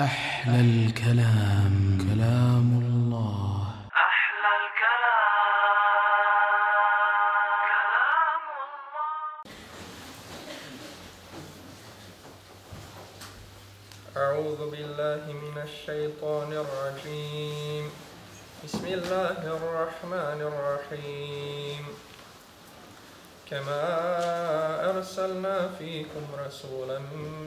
أحلى الكلام. كلام الله. أحلى الكلام. كلام الله. أعوذ بالله من الشيطان الرجيم. بسم الله الرحمن الرحيم. كما أرسلنا فيكم رسولا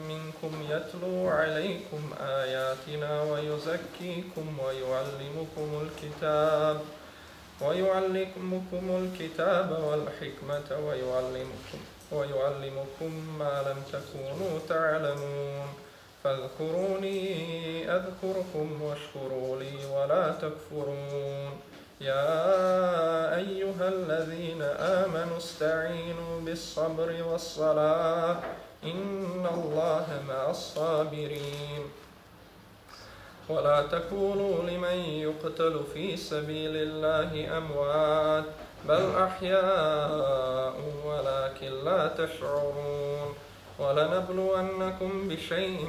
منكم يتلو عليكم آياتنا ويزكيكم ويعلمكم الكتاب ويعلمكم الكتاب والحكمة ويعلمكم ويعلمكم ما لم تكونوا تعلمون فاذكروني أذكركم واشكروا لي ولا تكفرون يا أيها الذين آمنوا استعينوا بالصبر والصلاة. إن الله مع الصابرين. ولا تكونوا لمن يقتل في سبيل الله أموات. بل أحياء ولكن لا تشعرون. ولنبلونكم بشيء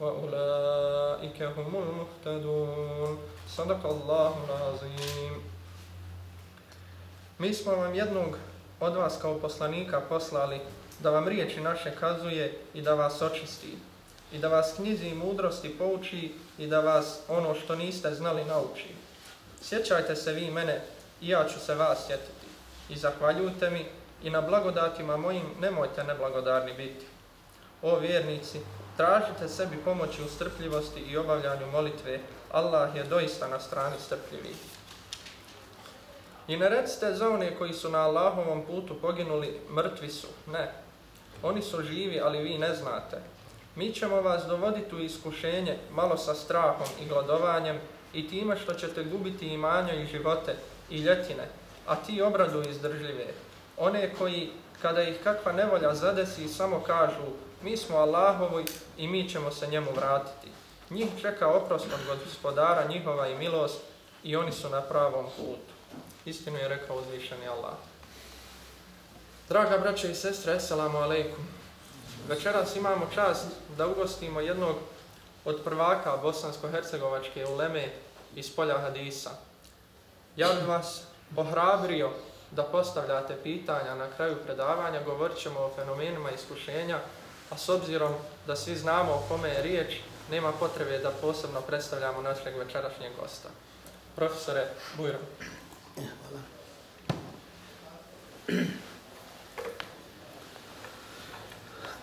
وأولئك هم المهتدون صدق الله العظيم Mi smo vam jednog od vas kao poslanika poslali da vam riječi naše kazuje i da vas očisti i da vas knjizi i mudrosti pouči i da vas ono što niste znali nauči. Sjećajte se vi mene i ja ću se vas sjetiti i zahvaljujte mi i na blagodatima mojim nemojte neblagodarni biti. O vjernici, tražite sebi pomoći u strpljivosti i obavljanju molitve, Allah je doista na strani strpljivih. I ne recite za one koji su na Allahovom putu poginuli, mrtvi su. Ne, oni su živi, ali vi ne znate. Mi ćemo vas dovoditi u iskušenje malo sa strahom i gladovanjem i time što ćete gubiti imanja i živote i ljetine, a ti obradu izdržljive. One koji, kada ih kakva nevolja zadesi, samo kažu mi smo Allahovi i mi ćemo se njemu vratiti. Njih čeka oprost od gospodara njihova i milost i oni su na pravom putu. Istinu je rekao uzvišeni Allah. Draga braće i sestre, assalamu alaikum. Večeras imamo čast da ugostimo jednog od prvaka bosansko-hercegovačke uleme iz polja hadisa. Ja bih vas pohrabrio da postavljate pitanja na kraju predavanja, govorit ćemo o fenomenima iskušenja, a s obzirom da svi znamo o kome je riječ, nema potrebe da posebno predstavljamo našeg večerašnjeg gosta. Profesore Bujro. Hvala.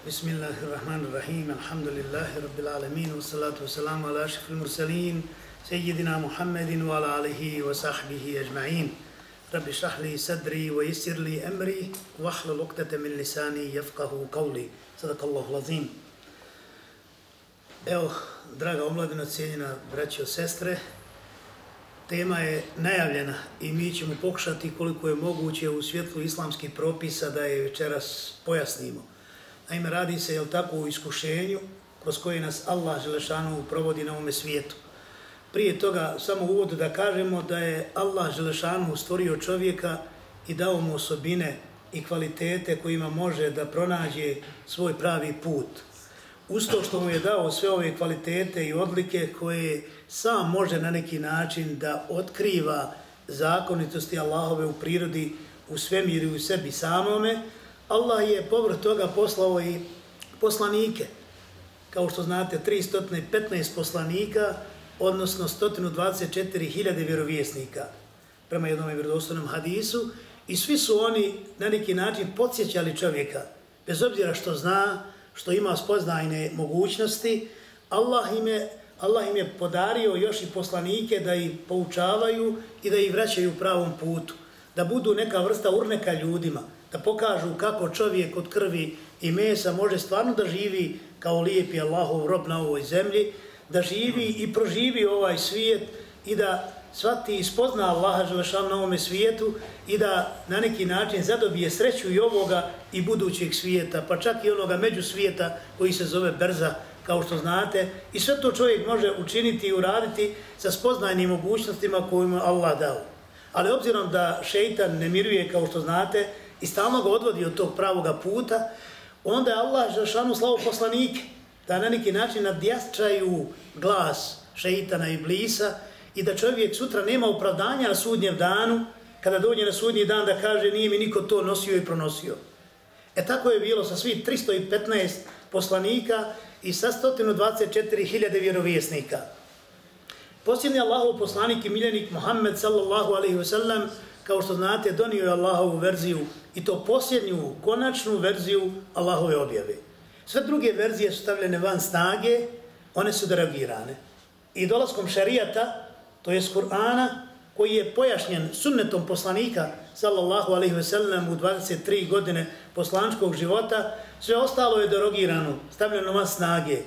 Bismillahirrahmanirrahim. Alhamdulillahi rabbil alamin. Wassalatu wassalamu ala ashrafil mursalin sayyidina Muhammedin wa ala alihi wa sahbihi ajma'in. Rabbi shrah sadri wa yassir li amri wahlul 'uqdatan min lisani yafqahu qawli. Sadakallahu lazim. Evo, draga omladina, cijenjena i sestre, tema je najavljena i mi ćemo pokušati koliko je moguće u svjetlu islamskih propisa da je večeras pojasnimo. Naime, radi se, jel tako, u iskušenju kroz koje nas Allah Želešanu provodi na ovome svijetu. Prije toga, samo uvodu da kažemo da je Allah Želešanu stvorio čovjeka i dao mu osobine i kvalitete kojima može da pronađe svoj pravi put. Usto što mu je dao sve ove kvalitete i odlike koje sam može na neki način da otkriva zakonitosti Allahove u prirodi, u svemiru i u sebi samome, Allah je povrh toga poslao i poslanike. Kao što znate, 315 poslanika, odnosno 124.000 vjerovjesnika, prema jednom vjerodostojnom hadisu, i svi su oni na neki način podsjećali čovjeka, bez obzira što zna, što ima spoznajne mogućnosti, Allah im je, Allah im je podario još i poslanike da ih poučavaju i da ih vraćaju pravom putu, da budu neka vrsta urneka ljudima, da pokažu kako čovjek od krvi i mesa može stvarno da živi kao lijepi Allahov rob na ovoj zemlji, da živi i proživi ovaj svijet i da svati i spozna Allaha Želešanu na ovome svijetu i da na neki način zadobije sreću i ovoga i budućeg svijeta, pa čak i onoga među svijeta koji se zove Berza, kao što znate. I sve to čovjek može učiniti i uraditi sa spoznajnim mogućnostima kojima Allah dao. Ali obzirom da šeitan ne miruje, kao što znate, i stalno ga odvodi od tog pravoga puta, onda je Allah Želešanu slavu poslanike, da na neki način nadjačaju glas šeitana i blisa i da čovjek sutra nema opravdanja na sudnjem danu, kada dođe na sudnji dan da kaže nije mi niko to nosio i pronosio. E tako je bilo sa svih 315 poslanika i sa 124.000 vjerovjesnika. Posljedni Allahov poslanik i miljenik Muhammed sallallahu alaihi ve sellem, kao što znate, donio je Allahovu verziju i to posljednju, konačnu verziju Allahove objave. Sve druge verzije su stavljene van snage, one su derogirane. I dolaskom šarijata, to je Kur'ana, koji je pojašnjen sunnetom poslanika, sallallahu alaihi ve sellem, u 23 godine poslančkog života, sve ostalo je derogirano, stavljeno van snage.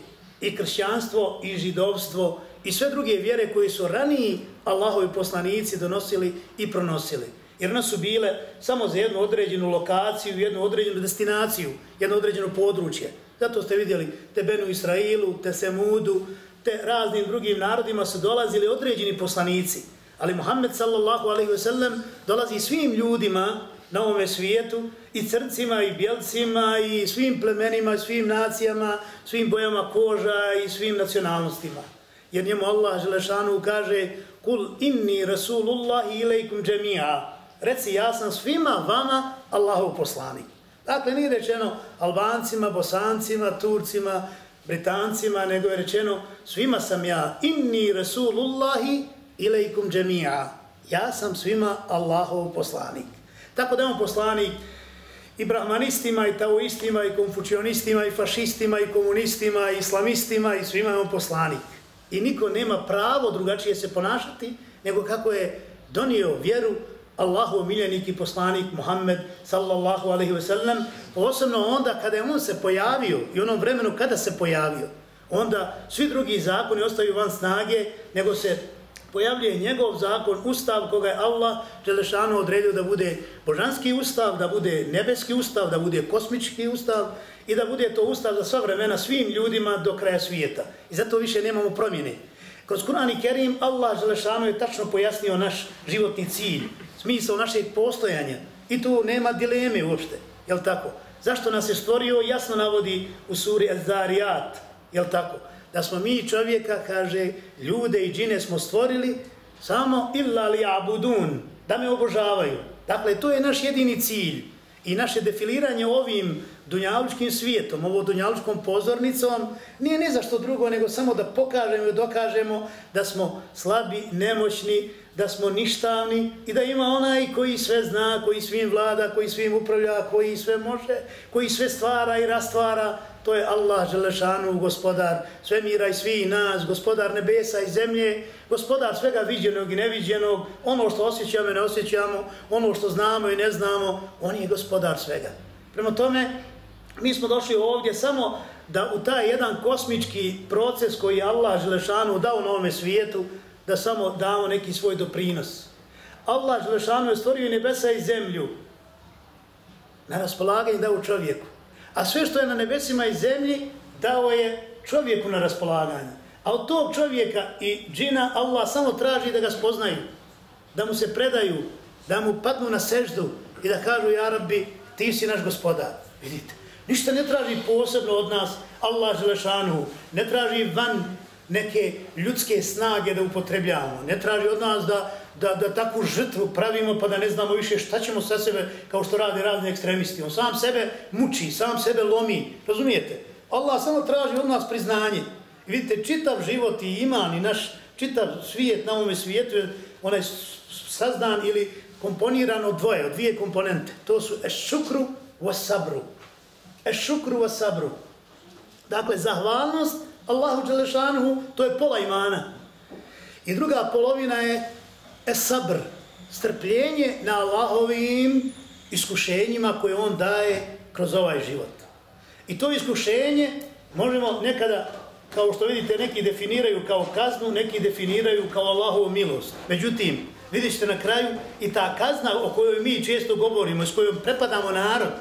I kršćanstvo, i židovstvo, i sve druge vjere koje su raniji Allahovi poslanici donosili i pronosili. Jer nas su bile samo za jednu određenu lokaciju, jednu određenu destinaciju, jedno određeno područje. Zato ste vidjeli te Benu Israilu, te Semudu, te raznim drugim narodima su dolazili određeni poslanici. Ali Muhammed sallallahu alaihi ve sellem dolazi svim ljudima na ovome svijetu i crncima i bjelcima i svim plemenima i svim nacijama, svim bojama koža i svim nacionalnostima. Jer njemu Allah Želešanu kaže Kul inni Rasulullah ilaikum džemija. Reci ja sam svima vama Allahov poslanik. Dakle, nije rečeno Albancima, Bosancima, Turcima, Britancima, nego je rečeno svima sam ja inni Rasulullahi ilaikum džemija. Ja sam svima Allahov poslanik. Tako da je on poslanik i brahmanistima, i taoistima, i konfučionistima, i fašistima, i komunistima, i islamistima, i svima je on poslanik. I niko nema pravo drugačije se ponašati, nego kako je donio vjeru Allahov miljenik i poslanik Muhammed sallallahu alaihi ve sellem, posebno onda kada je on se pojavio i onom vremenu kada se pojavio, onda svi drugi zakoni ostaju van snage, nego se pojavljuje njegov zakon, ustav koga je Allah Đelešanu odredio da bude božanski ustav, da bude nebeski ustav, da bude kosmički ustav i da bude to ustav za sva vremena svim ljudima do kraja svijeta. I zato više nemamo promjene. Kroz Kur'an i Kerim Allah Đelešanu je tačno pojasnio naš životni cilj, smisao našeg postojanja. I tu nema dileme uopšte, jel tako? Zašto nas je stvorio, jasno navodi u suri Az-Zariyat, jel tako? Da smo mi čovjeka, kaže, ljude i džine smo stvorili samo illa li abudun, da me obožavaju. Dakle, to je naš jedini cilj. I naše defiliranje ovim dunjalučkim svijetom, ovo dunjalučkom pozornicom, nije ne zašto drugo, nego samo da pokažemo i dokažemo da smo slabi, nemoćni, da smo ništavni i da ima onaj koji sve zna, koji svim vlada, koji svim upravlja, koji sve može, koji sve stvara i rastvara, to je Allah Želešanu, gospodar svemira i svi nas, gospodar nebesa i zemlje, gospodar svega viđenog i neviđenog, ono što osjećamo i ne osjećamo, ono što znamo i ne znamo, on je gospodar svega. Prema tome, mi smo došli ovdje samo da u taj jedan kosmički proces koji Allah Želešanu dao na ovome svijetu, da samo damo neki svoj doprinos. Allah Želešanu je stvorio nebesa i zemlju na raspolaganje dao čovjeku. A sve što je na nebesima i zemlji dao je čovjeku na raspolaganje. A od tog čovjeka i džina Allah samo traži da ga spoznaju, da mu se predaju, da mu padnu na seždu i da kažu, ja rabbi, ti si naš gospodar. Vidite, ništa ne traži posebno od nas Allah Želešanu, ne traži van neke ljudske snage da upotrebljavamo. Ne traži od nas da, da, da takvu žrtvu pravimo pa da ne znamo više šta ćemo sa sebe kao što rade razni ekstremisti. On sam sebe muči, sam sebe lomi. Razumijete? Allah samo traži od nas priznanje. I vidite, čitav život i iman i naš čitav svijet na ovome svijetu je onaj sazdan ili komponiran od dvoje, od dvije komponente. To su ešukru wa sabru. Ešukru wa sabru. Dakle, zahvalnost Allahu Đelešanuhu, to je pola imana. I druga polovina je esabr, strpljenje na Allahovim iskušenjima koje on daje kroz ovaj život. I to iskušenje možemo nekada kao što vidite, neki definiraju kao kaznu, neki definiraju kao Allahovu milost. Međutim, vidjet ćete na kraju i ta kazna o kojoj mi često govorimo, s kojom prepadamo narod,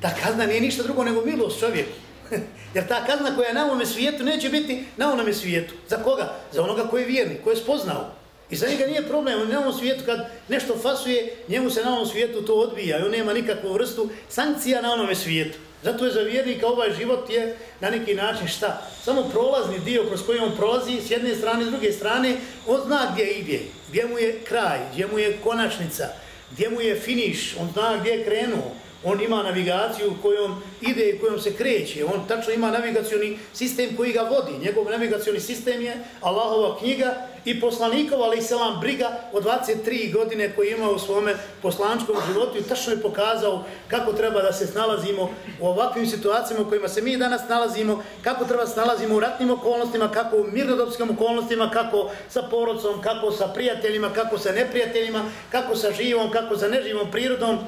ta kazna nije ništa drugo nego milost čovjeku. Jer ta kazna koja je na ovome svijetu neće biti na onome svijetu. Za koga? Za onoga koji je vjernik, koji je spoznao. I za njega nije problem, na ovom svijetu kad nešto fasuje, njemu se na ovom svijetu to odbija i on nema nikakvu vrstu sankcija na onome svijetu. Zato je za vjernika ovaj život je na neki način šta? Samo prolazni dio kroz koji on prolazi s jedne strane, s druge strane, on zna gdje ide, gdje mu je kraj, gdje mu je konačnica, gdje mu je finiš, on zna gdje je krenuo. On ima navigaciju kojom ide i kojom se kreće. On tačno ima navigacioni sistem koji ga vodi. Njegov navigacioni sistem je Allahova knjiga i poslanikova, ali i selam, briga od 23 godine koji ima u svome poslančkom životu i tačno je pokazao kako treba da se snalazimo u ovakvim situacijama u kojima se mi danas nalazimo, kako treba se nalazimo u ratnim okolnostima, kako u mirnodopskim okolnostima, kako sa porodcom, kako sa prijateljima, kako sa neprijateljima, kako sa živom, kako sa neživom prirodom,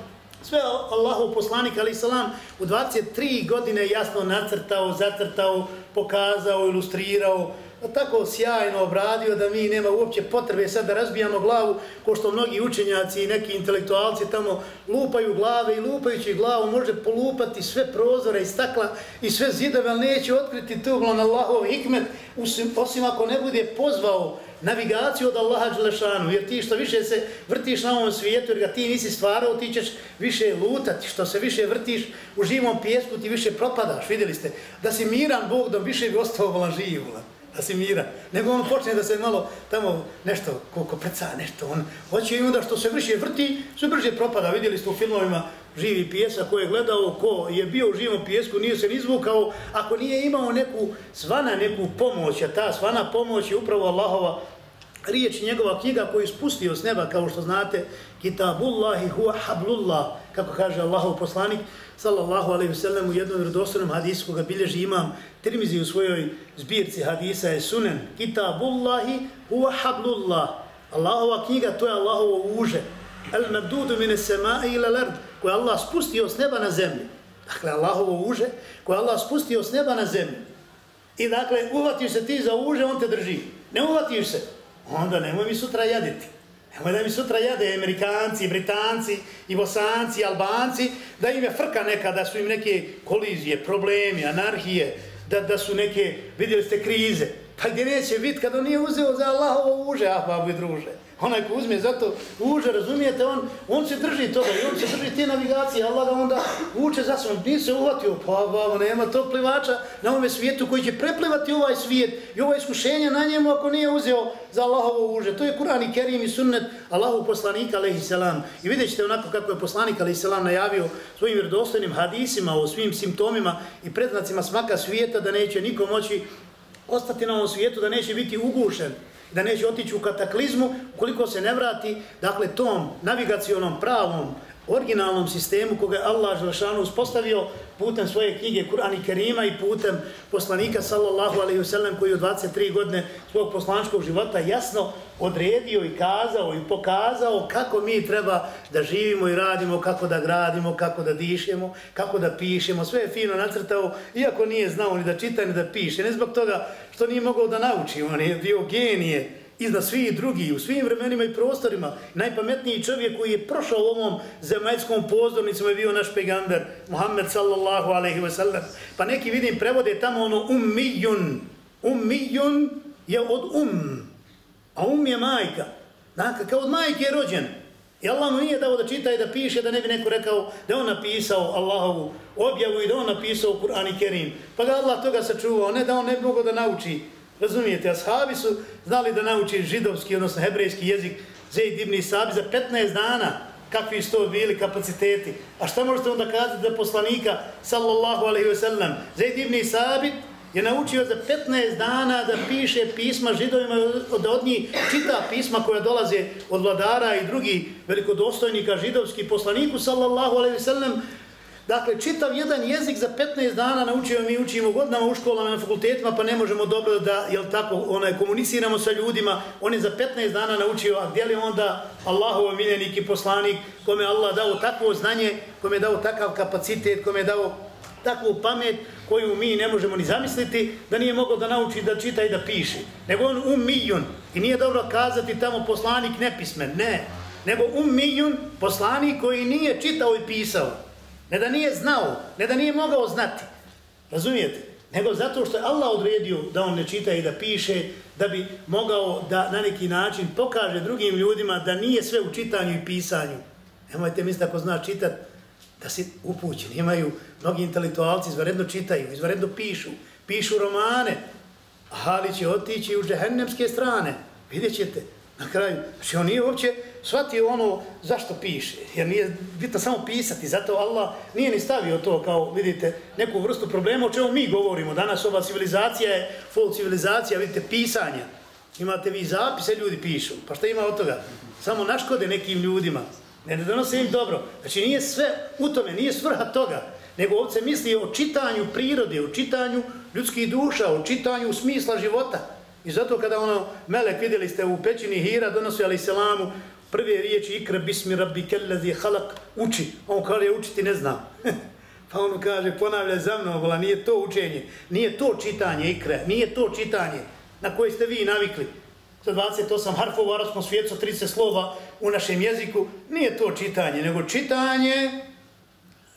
Sve Allahov poslanik, ali salam, u 23 godine jasno nacrtao, zacrtao, pokazao, ilustrirao, Pa tako sjajno obradio da mi nema uopće potrebe sad da razbijamo glavu, ko što mnogi učenjaci i neki intelektualci tamo lupaju glave i lupajući glavu može polupati sve prozore i stakla i sve zidove, ali neće otkriti tuglon Allahov hikmet, osim ako ne bude pozvao navigaciju od Allaha Đelešanu, jer ti što više se vrtiš na ovom svijetu, jer ga ti nisi stvarao, ti ćeš više lutati, što se više vrtiš u živom pjesku, ti više propadaš, vidjeli ste, da si miran Bog, da više bi ostao volan živ, da si mira. nego on počne da se malo tamo nešto, koliko prca, nešto, on hoće i onda što se više vrti, sve brže propada, vidjeli ste u filmovima živi pjesa ko je gledao, ko je bio u živom pjesku, nije se izvukao, ako nije imao neku svana, neku pomoć, a ta svana pomoć je upravo Allahova riječ njegova knjiga koju je spustio s neba, kao što znate, Kitabullahi huwa hablullah, kako kaže Allahov poslanik, sallallahu alaihi ve sellem, u jednom vjerodostojnom hadisu koga bilježi imam Tirmizi u svojoj zbirci hadisa je sunen. Kitabullahi huwa hablullah. Allahova knjiga, to je Allahovo uže. El mabdudu mine sema'i ila lard, koje Allah spustio s neba na zemlju. Dakle, Allahovo uže, koje Allah spustio s neba na zemlju. I dakle, uvatiš se ti za uže, on te drži. Ne uvatiš se, onda nemoj mi sutra jaditi. Nemoj da mi sutra jade Amerikanci, Britanci, i Bosanci, i Albanci, da im je frka neka, da su im neke kolizije, problemi, anarhije, da, da su neke, vidjeli ste, krize. Pa gdje neće biti kad on nije uzeo za Allahovo uže, ah, babu i druže. Onaj ko uzme zato uže, razumijete, on, on se drži toga i on se drži te navigacije, Allah ga onda uče za svom, nije se uvatio, pa babo, nema to plivača na ovome svijetu koji će preplivati ovaj svijet i ova iskušenja na njemu ako nije uzeo za Allahovo uže. To je Kur'an i Kerim i sunnet Allahu poslanika, alaihi salam. I vidjet ćete onako kako je poslanik, alaihi salam, najavio svojim vjerodostojnim hadisima o svim simptomima i predznacima smaka svijeta da neće niko moći ostati na ovom svijetu, da neće biti ugušen da neće otići u kataklizmu ukoliko se ne vrati dakle tom navigacionom pravom originalnom sistemu koga je Allah Želšanu uspostavio putem svoje knjige Kur'an i Kerima i putem poslanika sallallahu alaihi wasallam koji je 23 godine svog poslančkog života jasno odredio i kazao i pokazao kako mi treba da živimo i radimo, kako da gradimo, kako da dišemo, kako da pišemo. Sve je fino nacrtao, iako nije znao ni da čita ni da piše. Ne zbog toga što nije mogao da nauči, on je bio genije iznad svih drugi, u svim vremenima i prostorima. Najpametniji čovjek koji je prošao ovom zemaljskom pozdornicom je bio naš pegamber, Muhammed sallallahu alaihi wa sallam. Pa neki vidim prevode tamo ono ummijun. Ummijun je od um. A um je majka. Dakle, kao od majke je rođen. I Allah mu nije dao da čita i da piše, da ne bi neko rekao da on napisao Allahovu objavu i da on napisao Kur'an i Kerim. Pa ga Allah toga sačuvao, ne da on ne bi mogao da nauči Razumijete, ashabi su znali da nauči židovski, odnosno hebrejski jezik Zaid ibn Isabi za 15 dana. Kakvi su to bili kapaciteti. A šta možete onda kazati da poslanika, sallallahu alaihi wa sallam, Zaid ibn Isabi je naučio za 15 dana da piše pisma židovima, da od njih čita pisma koja dolaze od vladara i drugi velikodostojnika židovskih. Poslaniku, sallallahu alaihi wa sallam, Dakle, čitav jedan jezik za 15 dana naučimo, mi učimo godinama u školama na fakultetima, pa ne možemo dobro da, jel tako, onaj, komuniciramo sa ljudima. On je za 15 dana naučio, a gdje li onda Allahov miljenik i poslanik, kome Allah dao takvo znanje, kome je dao takav kapacitet, kome je dao takvu pamet koju mi ne možemo ni zamisliti, da nije mogao da nauči da čita i da piše. Nego on umijun. I nije dobro kazati tamo poslanik nepismen. Ne. Nego umijun, poslanik koji nije čitao i pisao. Ne da nije znao, ne da nije mogao znati. Razumijete? Nego zato što je Allah odredio da on ne čita i da piše, da bi mogao da na neki način pokaže drugim ljudima da nije sve u čitanju i pisanju. Nemojte misliti ako zna čitat, da si upućen. Imaju mnogi intelektualci, izvaredno čitaju, izvaredno pišu, pišu romane, ali će otići u džehennemske strane. Vidjet ćete na kraju. Znači on nije uopće shvatio ono zašto piše, jer nije bitno samo pisati, zato Allah nije ni stavio to kao, vidite, neku vrstu problema o čemu mi govorimo. Danas ova civilizacija je full civilizacija, vidite, pisanja. Imate vi zapise, ljudi pišu. Pa šta ima od toga? Samo naškode nekim ljudima. Ne, ne donose im dobro. Znači nije sve u tome, nije svrha toga. Nego ovdje misli o čitanju prirode, o čitanju ljudskih duša, o čitanju smisla života. I zato kada ono, Melek vidjeli ste u pećini Hira, donosi ali selamu, prve riječi ikra bismi rabbi kellezi halak, uči. On kaže, učiti ne znam. pa on kaže, ponavlja za mnom, vola, nije to učenje, nije to čitanje ikre, nije to čitanje na koje ste vi navikli. Sa 28 harfova u arabskom svijetu, 30 slova u našem jeziku, nije to čitanje, nego čitanje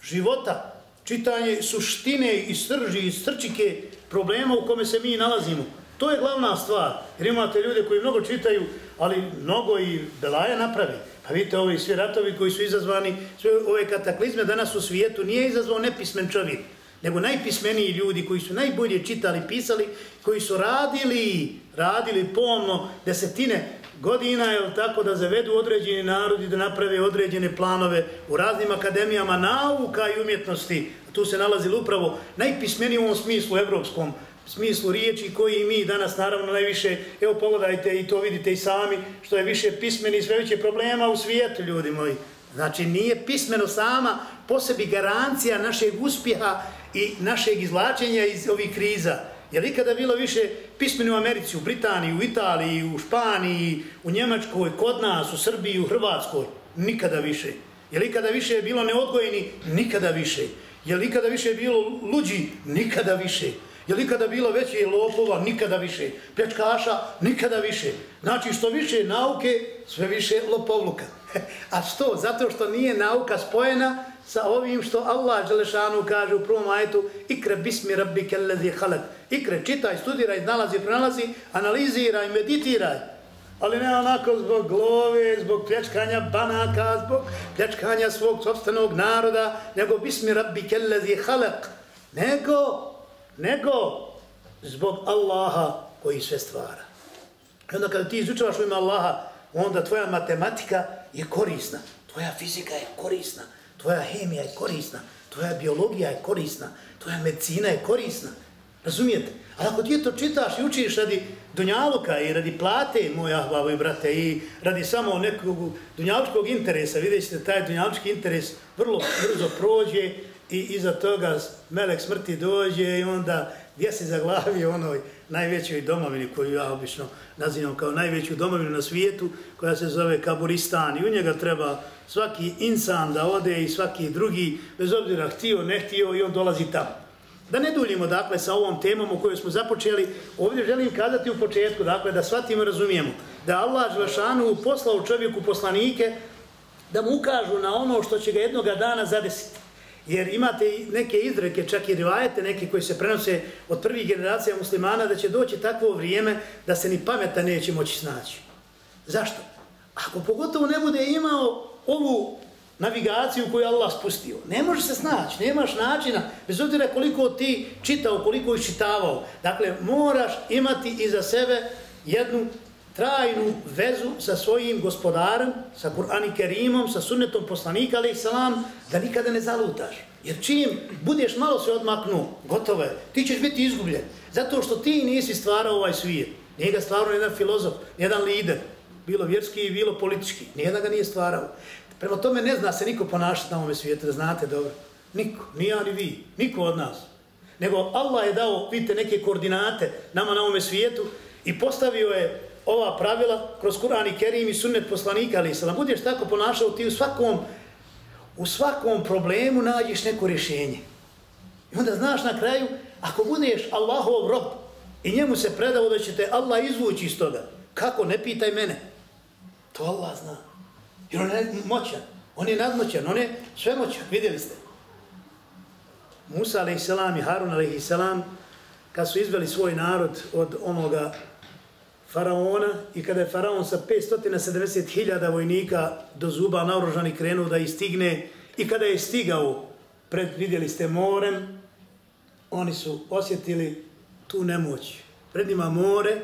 života, čitanje suštine i srži i srčike problema u kome se mi nalazimo. To je glavna stvar, jer imate ljude koji mnogo čitaju, ali mnogo i belaja napravi. Pa vidite, ovi svi ratovi koji su izazvani, sve ove kataklizme danas u svijetu, nije izazvao nepismen čovjek, nego najpismeniji ljudi koji su najbolje čitali, pisali, koji su radili, radili pomno desetine godina, je tako, da zavedu određeni narodi, da naprave određene planove u raznim akademijama nauka i umjetnosti. Tu se nalazi upravo najpismeniji u ovom smislu evropskom, smislu riječi koji mi danas naravno najviše, evo pogledajte i to vidite i sami, što je više pismeni sve veće problema u svijetu, ljudi moji. Znači, nije pismeno sama po sebi garancija našeg uspjeha i našeg izlačenja iz ovih kriza. Je li ikada bilo više pismeni u Americi, u Britaniji, u Italiji, u Španiji, u Njemačkoj, kod nas, u Srbiji, u Hrvatskoj? Nikada više. Je li ikada više bilo neodgojeni? Nikada više. Je li ikada više bilo luđi? Nikada više. Je li ikada bilo veće lopova? Nikada više. Pljačkaša? Nikada više. Znači što više nauke, sve više lopovluka. A što? Zato što nije nauka spojena sa ovim što Allah Želešanu kaže u prvom ajetu ikre bismi rabbi kellezi halak. Ikre, čitaj, studiraj, nalazi, pronalazi, analiziraj, meditiraj. Ali ne onako zbog glove, zbog pljačkanja banaka, zbog pljačkanja svog sobstvenog naroda, nego bismi rabbi kellezi halak. Nego, nego zbog Allaha koji sve stvara. I onda kada ti izučavaš u ime Allaha, onda tvoja matematika je korisna, tvoja fizika je korisna, tvoja hemija je korisna, tvoja biologija je korisna, tvoja medicina je korisna. Razumijete? Ali ako ti to čitaš i učiš radi dunjaluka i radi plate, moja hvala i brate, i radi samo nekog dunjalučkog interesa, vidjet ćete taj dunjalučki interes vrlo brzo prođe i iza toga melek smrti dođe i onda gdje se zaglavio onoj najvećoj domovini koju ja obično nazivam kao najveću domovinu na svijetu, koja se zove Kaburistan i u njega treba svaki insan da ode i svaki drugi, bez obzira htio, ne htio i on dolazi tamo. Da ne duljimo dakle sa ovom temom o kojoj smo započeli, ovdje želim kazati u početku, dakle da shvatimo i razumijemo, da Allah Želešanu poslao čovjeku poslanike da mu ukažu na ono što će ga jednoga dana zadesiti. Jer imate neke izreke, čak i rivajete, neke koji se prenose od prvih generacija muslimana, da će doći takvo vrijeme da se ni pameta neće moći snaći. Zašto? Ako pogotovo ne bude imao ovu navigaciju koju je Allah spustio, ne može se snaći, nemaš načina, bez obzira koliko ti čitao, koliko iščitavao. Dakle, moraš imati iza sebe jednu trajnu vezu sa svojim gospodarem, sa Kur'an i Kerimom, sa sunnetom poslanika, ali salam, da nikada ne zalutaš. Jer čim budeš malo se odmaknuo, gotovo je, ti ćeš biti izgubljen. Zato što ti nisi stvarao ovaj svijet. Nije ga stvarao jedan filozof, jedan lider, bilo vjerski, bilo politički. Nijedan ga nije stvarao. Prema tome ne zna se niko ponašati na ovome svijetu, da znate dobro. Niko, ni ja ni vi, niko od nas. Nego Allah je dao, vidite, neke koordinate nama na ovome svijetu i postavio je ova pravila kroz Kur'an i Kerim i sunnet poslanika, ali se budeš tako ponašao, ti u svakom, u svakom problemu nađeš neko rješenje. I onda znaš na kraju, ako budeš Allahov rob i njemu se predao da će te Allah izvući iz toga, kako, ne pitaj mene. To Allah zna. Jer on je moćan, on je nadmoćan, on je svemoćan, vidjeli ste. Musa a.s. i Harun a.s. kad su izveli svoj narod od onoga faraona i kada je faraon sa 570.000 vojnika do zuba naoružani krenuo da istigne i kada je stigao pred, vidjeli ste, morem, oni su osjetili tu nemoć. Pred njima more,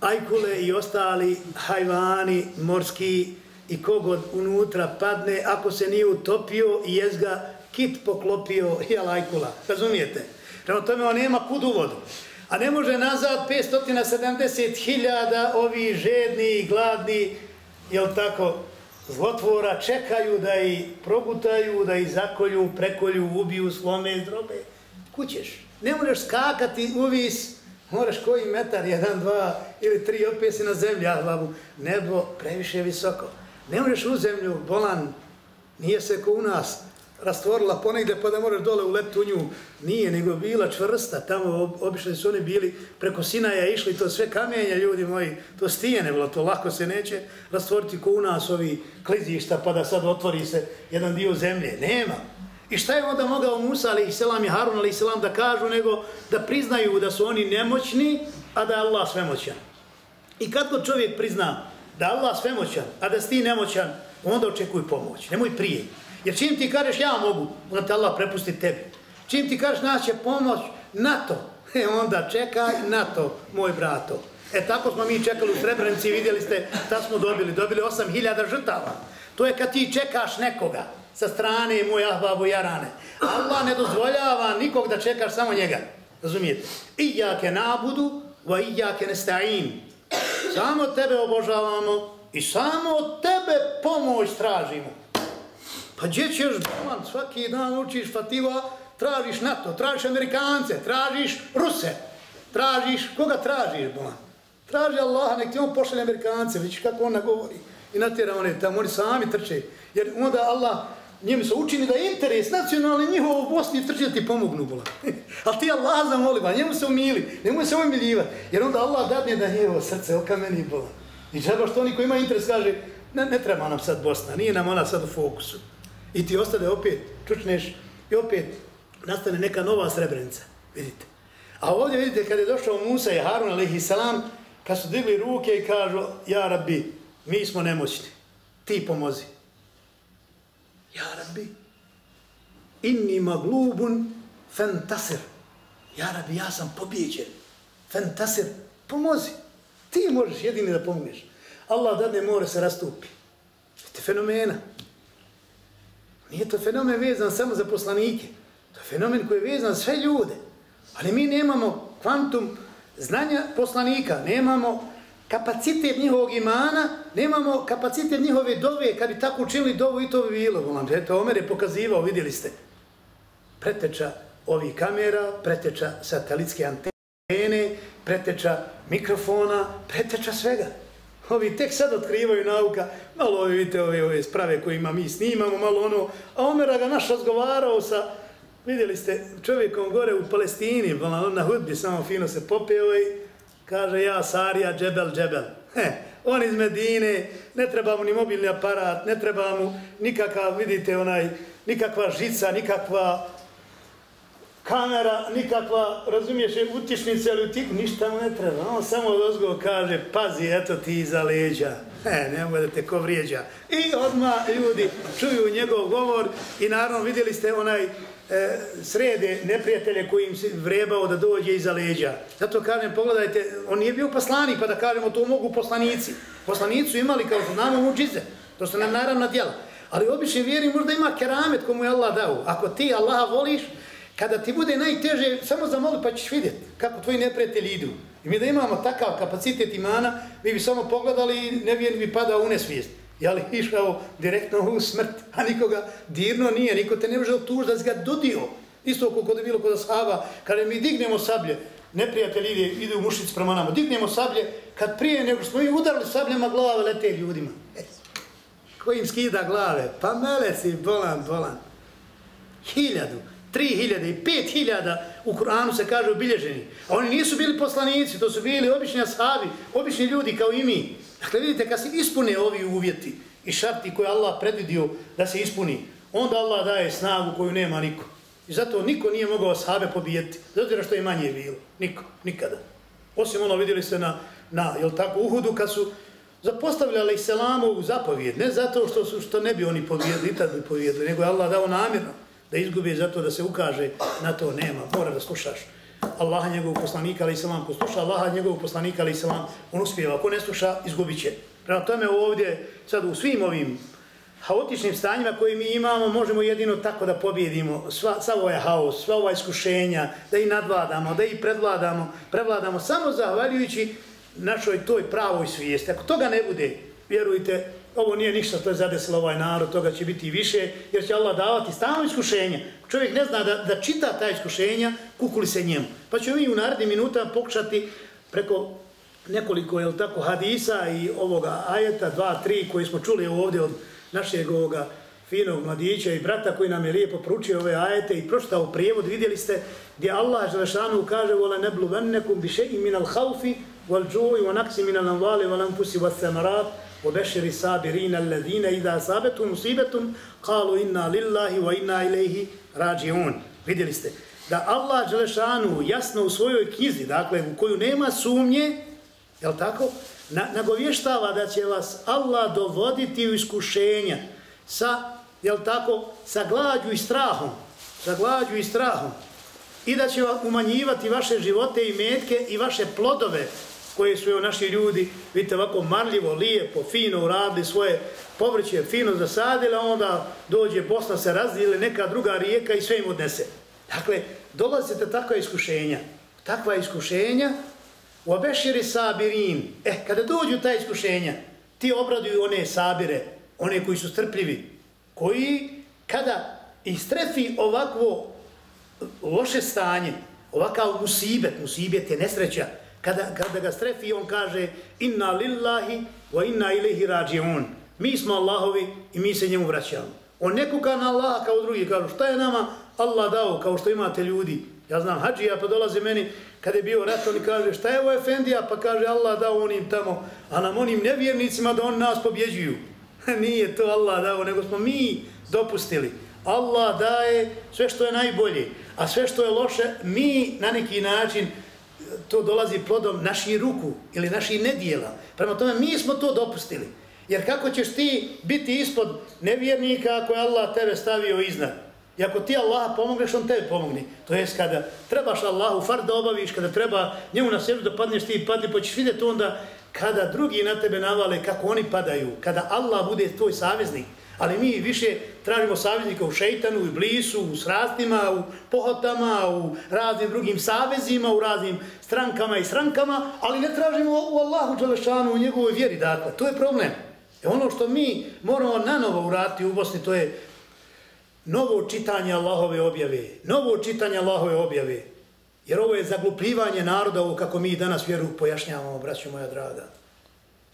ajkule i ostali hajvani morski i kogod unutra padne, ako se nije utopio i jezga kit poklopio jel ajkula, Razumijete? Prema tome on nema kud u vodu. A ne može nazad 570.000 ovi žedni i gladni, jel tako, zlotvora čekaju da i progutaju, da i zakolju, prekolju, ubiju, slome, zdrobe. Kućeš. Ne možeš skakati uvis, moraš koji metar, jedan, dva ili tri, opet si na zemlji, a nebo previše visoko. Ne možeš u zemlju, bolan, nije se ko u nas, rastvorila ponegde pa da moraš dole ulepiti u nju. Nije, nego bila čvrsta. Tamo obično su oni bili preko Sinaja išli, to sve kamenja, ljudi moji, to stijene bilo, to lako se neće rastvoriti ko u nas ovi klizišta pa da sad otvori se jedan dio zemlje. Nema. I šta je onda mogao Musa ali i Selam i Harun ali i Selam da kažu nego da priznaju da su oni nemoćni, a da je Allah svemoćan. I kad god čovjek prizna da Allah svemoćan, a da si ti nemoćan, onda očekuj pomoć. Nemoj prije. Jer čim ti kažeš ja mogu, onda te Allah prepusti tebi. Čim ti kažeš nas će pomoć NATO, e onda čekaj NATO, moj brato. E tako smo mi čekali u Srebrenici, vidjeli ste, ta smo dobili, dobili 8000 žrtava. To je kad ti čekaš nekoga sa strane moj ahbabu jarane. Allah ne dozvoljava nikog da čekaš samo njega. Razumijete? I nabudu, va i nesta'in. Samo tebe obožavamo i samo od tebe pomoć tražimo. Pa gdje ćeš, man, svaki dan učiš Fativa, tražiš NATO, tražiš Amerikance, tražiš Ruse, tražiš, koga tražiš, man? Traži Allah, nek ti on pošalje Amerikance, vidiš kako ona govori. I natjera one tamo, oni sami trče. Jer onda Allah, njemu se učini da interes nacionalni njihov u Bosni trče da ti pomognu, bola. Ali ti Allah zamoli, ba, njemu se umili, nemoj se umiljivati. Jer onda Allah dadne da njevo srce okameni, bola. I treba što oni koji ima interes kaže, ne, ne treba nam sad Bosna, nije nam ona sad u fokusu. I ti ostane opet, čučneš i opet nastane neka nova srebrenica. Vidite. A ovdje vidite kad je došao Musa i Harun alaihi salam, kad su digli ruke i kažu, ja rabbi, mi smo nemoćni, ti pomozi. Ja rabbi, inni maglubun fantasir. Ja rabbi, ja sam pobjeđen. Fantasir, pomozi. Ti možeš jedini da pomogneš. Allah da ne more se rastupi. Vidite fenomena. Nije to fenomen vezan samo za poslanike. To je fenomen koji je vezan sve ljude. Ali mi nemamo kvantum znanja poslanika, nemamo kapacitet njihovog imana, nemamo kapacitet njihove dove, kad bi tako učinili dovu i to bi bilo. Volam, eto, Omer je pokazivao, vidjeli ste, preteča ovih kamera, preteča satelitske antene, preteča mikrofona, preteča svega. Ovi tek sad otkrivaju nauka, malo ovi vidite ove, ove sprave koje ima mi snimamo, malo ono, a Omera ga naš razgovarao sa, vidjeli ste, čovjekom gore u Palestini, on na hudbi samo fino se popeo i kaže ja Sarija džebel džebel. He, on iz Medine, ne treba mu ni mobilni aparat, ne treba mu nikakav, vidite onaj, nikakva žica, nikakva kamera, nikakva, razumiješ, utišnica ili utik, ništa mu ne treba. On samo dozgo kaže, pazi, eto ti iza leđa. E, nemoj da te ko vrijeđa. I odmah ljudi čuju njegov govor i naravno vidjeli ste onaj e, srede neprijatelje koji im se vrebao da dođe iza leđa. Zato kažem, pogledajte, on nije bio poslanik, pa da kažemo, to mogu poslanici. Poslanicu imali kao što znamo muđize. To su nam naravna djela. Ali obični vjeri možda ima keramet komu je Allah dao. Ako ti Allaha voliš, Kada ti bude najteže, samo zamoli pa ćeš vidjeti kako tvoji neprijatelji idu. I mi da imamo takav kapacitet imana, vi bi samo pogledali i nevijen bi padao u nesvijest. Jel, išao direktno u smrt, a nikoga dirno nije, niko te ne može otužiti da si ga dodio. Isto kako je bilo kod Ashaba, kada mi dignemo sablje, neprijatelji ide, ide u mušic prema nama, dignemo sablje, kad prije nego smo i udarili sabljama glave, lete ljudima. E, ko im skida glave? Pa mele si, bolan, bolan. Hiljadu. 3000 i 5000 u Kur'anu se kaže obilježeni. A oni nisu bili poslanici, to su bili obični ashabi, obični ljudi kao i mi. Dakle, vidite, kad se ispune ovi uvjeti i šarti koje Allah predvidio da se ispuni, onda Allah daje snagu koju nema niko. I zato niko nije mogao ashabe pobijeti, zato što je manje bilo. Niko, nikada. Osim ono vidjeli ste na, na jel tako, Uhudu kad su zapostavljali selamovu zapovijed, ne zato što su što ne bi oni povijedli, tad bi povijedli, nego je Allah dao namjerno da izgubi zato da se ukaže na to nema, mora da slušaš. Allaha njegovog poslanika, ali selam, ko sluša Allaha njegovog poslanika, ali selam, on uspijeva, ko ne sluša, izgubit će. Prema tome ovdje, sad u svim ovim haotičnim stanjima koje mi imamo, možemo jedino tako da pobjedimo sva, sva ovaj haos, sva ova iskušenja, da i nadvladamo, da i predvladamo, prevladamo samo zahvaljujući našoj toj pravoj svijesti. Ako toga ne bude, vjerujte, ovo nije ništa to je zadesilo ovaj narod, toga će biti više, jer će Allah davati stalno iskušenje. Čovjek ne zna da, da čita ta iskušenja, kukuli se njemu. Pa ćemo mi u narednim minutama pokušati preko nekoliko jel tako hadisa i ovoga ajeta 2 3 koji smo čuli ovdje od našeg ovoga finog mladića i brata koji nam je lijepo pručio ove ajete i pročitao prijevod, vidjeli ste gdje Allah Želešanu kaže vola neblu vennekum biše i minal haufi wal ونقص wa الأموال والأنفس والثمرات وبشر الصابرين الذين إذا أصابتهم مصيبة قالوا إنا لله وإنا إليه راجعون inna lillahi wa inna. Vidjeli ste da Allah Đelešanu jasno u svojoj knjizi, dakle u koju nema sumnje, jel tako, na, nagovještava da će vas Allah dovoditi u iskušenja sa, jel tako, sa glađu i strahom, sa glađu i strahom i da će vam umanjivati vaše živote i metke i vaše plodove koje su joj naši ljudi, vidite, ovako marljivo, lijepo, fino uradili svoje povrće, fino zasadili, a onda dođe Bosna se razdijeli, neka druga rijeka i sve im odnese. Dakle, dolazite takva iskušenja. Takva iskušenja, U Abeširi sabirin. Eh, kada dođu ta iskušenja, ti obraduju one sabire, one koji su strpljivi, koji kada istrefi ovakvo loše stanje, ovakav musibet, musibet je nesreća, kada, kada ga strefi, on kaže inna lillahi wa inna ilihi rađi'un. Mi smo Allahovi i mi se njemu vraćamo. On ne kuka na Allaha kao drugi, kažu šta je nama Allah dao, kao što imate ljudi. Ja znam, hađija pa dolaze meni, kada je bio rat, oni kaže, šta je ovo Efendija? Pa kaže, Allah dao onim tamo, a nam onim nevjernicima da on nas pobjeđuju. Nije to Allah dao, nego smo mi dopustili. Allah daje sve što je najbolje, a sve što je loše, mi na neki način to dolazi plodom naših ruku ili naših nedijela. Prema tome, mi smo to dopustili. Jer kako ćeš ti biti ispod nevjernika ako je Allah tebe stavio iznad? I ako ti Allah pomogneš, on tebe pomogne. To jest kada trebaš Allahu far da obaviš, kada treba njemu na sebi da padneš ti padni, pa ćeš vidjeti onda kada drugi na tebe navale kako oni padaju, kada Allah bude tvoj saveznik. Ali mi više tražimo savjeznika u šeitanu, u blisu, u srastima, u pohotama, u raznim drugim savezima, u raznim strankama i strankama, ali ne tražimo u Allahu Đalešanu, u njegovoj vjeri. Dakle, to je problem. E ono što mi moramo na novo urati u Bosni, to je novo čitanje Allahove objave, novo čitanje Allahove objave, jer ovo je zaglupljivanje naroda, ovo kako mi danas vjeru pojašnjavamo, braćo moja draga.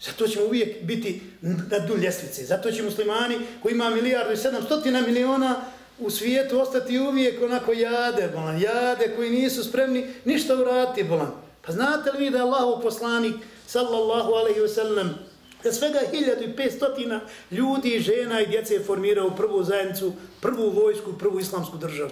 Zato ćemo uvijek biti na dnu ljestvice. Zato će muslimani koji ima milijardu i sedamstotina miliona u svijetu ostati uvijek onako jade, bolan, jade koji nisu spremni ništa urati, bolan. Pa znate li vi da je Allahov poslanik, sallallahu alaihi wa sallam, da svega 1500 ljudi, žena i djece formirao prvu zajednicu, prvu vojsku, prvu islamsku državu.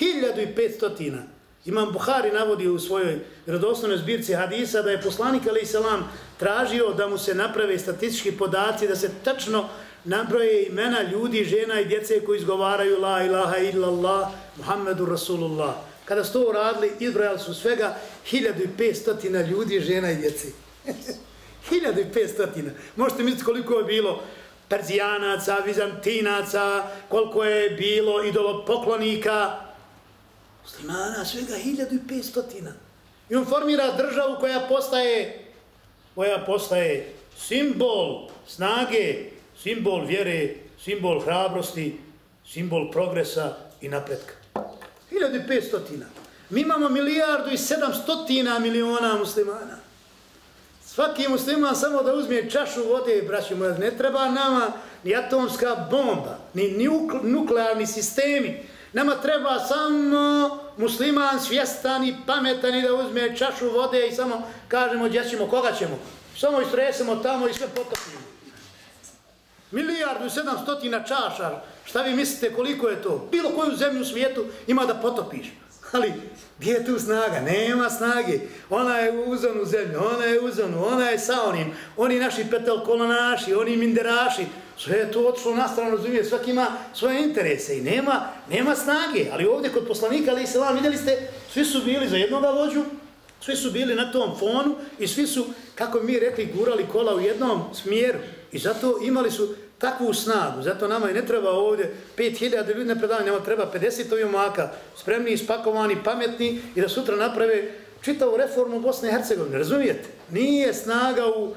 1500. Imam Buhari navodi u svojoj radosnoj zbirci hadisa da je poslanik alaih salam tražio da mu se naprave statistički podaci, da se tačno nabroje imena ljudi, žena i djece koji izgovaraju la ilaha illallah Muhammedu Rasulullah. Kada su to uradili, izbrojali su svega 1500 ljudi, žena i djece. 1500. Možete misliti koliko je bilo Perzijanaca, Vizantinaca, koliko je bilo idolopoklonika. Muslimana svega 1500. I on formira državu koja postaje koja postaje simbol snage, simbol vjere, simbol hrabrosti, simbol progresa i napretka. 1500. Mi imamo milijardu i 700 miliona muslimana. Svaki musliman samo da uzme čašu vode, braći ne treba nama ni atomska bomba, ni nuklearni sistemi, Nama treba samo musliman svjestan i pametan i da uzme čašu vode i samo kažemo gdje ćemo, koga ćemo. Samo istresemo tamo i sve potopimo. Milijardu i sedamstotina čaša, šta vi mislite koliko je to? Bilo koju zemlju u svijetu ima da potopiš. Ali gdje je tu snaga? Nema snage. Ona je u uzonu zemlju, ona je u uzonu, ona je sa onim. Oni naši petelkolonaši, oni minderaši. Sve je to otišlo na stranu, razumije, svaki ima svoje interese i nema, nema snage. Ali ovdje kod poslanika, ali se vam vidjeli ste, svi su bili za jednoga vođu, svi su bili na tom fonu i svi su, kako mi rekli, gurali kola u jednom smjeru. I zato imali su takvu snagu. Zato nama i ne treba ovdje 5000 ljudi na predavanja, nama treba 50 ovih maka, spremni, ispakovani, pametni i da sutra naprave čitavu reformu Bosne i Hercegovine. Razumijete? Nije snaga u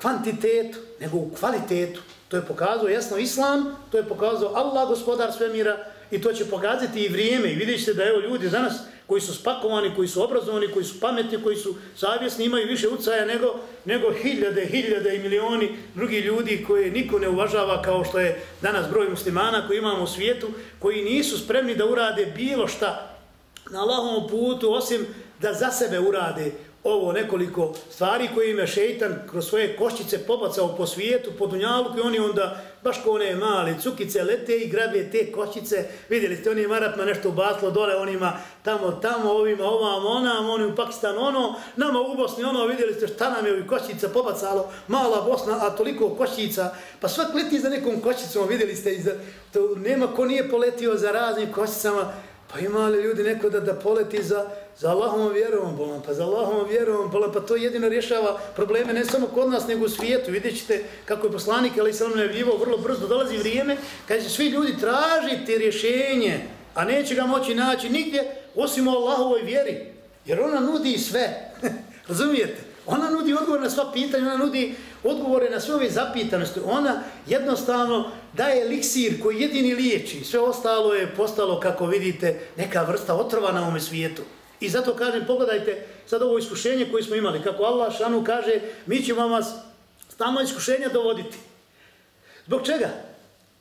kvantitetu, nego u kvalitetu. To je pokazao jasno Islam, to je pokazao Allah, gospodar svemira, i to će pokazati i vrijeme. I vidjet ćete da evo ljudi danas koji su spakovani, koji su obrazovani, koji su pametni, koji su savjesni, imaju više ucaja nego, nego hiljade, hiljade i milioni drugi ljudi koje niko ne uvažava kao što je danas broj muslimana koji imamo u svijetu, koji nisu spremni da urade bilo šta na Allahom putu, osim da za sebe urade ovo nekoliko stvari koje ime šeitan kroz svoje koščice pobacao po svijetu, po dunjalu, i oni onda baš ko one male cukice lete i grabe te koščice. Vidjeli ste, oni je maratma nešto ubaslo dole, onima tamo, tamo, ovima, ovam, onam, oni u Pakistan, ono, nama u Bosni, ono, vidjeli ste šta nam je ovi koščica pobacalo, mala Bosna, a toliko koščica, pa svak leti za nekom koščicom, vidjeli ste, to, nema ko nije poletio za raznim koščicama, Pa ima li ljudi neko da, da poleti za, za Allahom vjerovom bolan, pa za Allahom vjerovom bolan, pa to jedino rješava probleme ne samo kod nas, nego u svijetu. Vidjet ćete kako je poslanik, ali sam najavljivao, vrlo brzo dolazi vrijeme, kada će svi ljudi tražiti rješenje, a neće ga moći naći nigdje, osim u Allahovoj vjeri. Jer ona nudi sve. Razumijete? Ona nudi odgovor na sva pitanja, ona nudi odgovore na sve ove zapitanosti. Ona jednostavno daje eliksir koji jedini liječi. Sve ostalo je postalo, kako vidite, neka vrsta otrova na ovome svijetu. I zato kažem, pogledajte sad ovo iskušenje koje smo imali. Kako Allah šanu kaže, mi ćemo vas stalno iskušenja dovoditi. Zbog čega?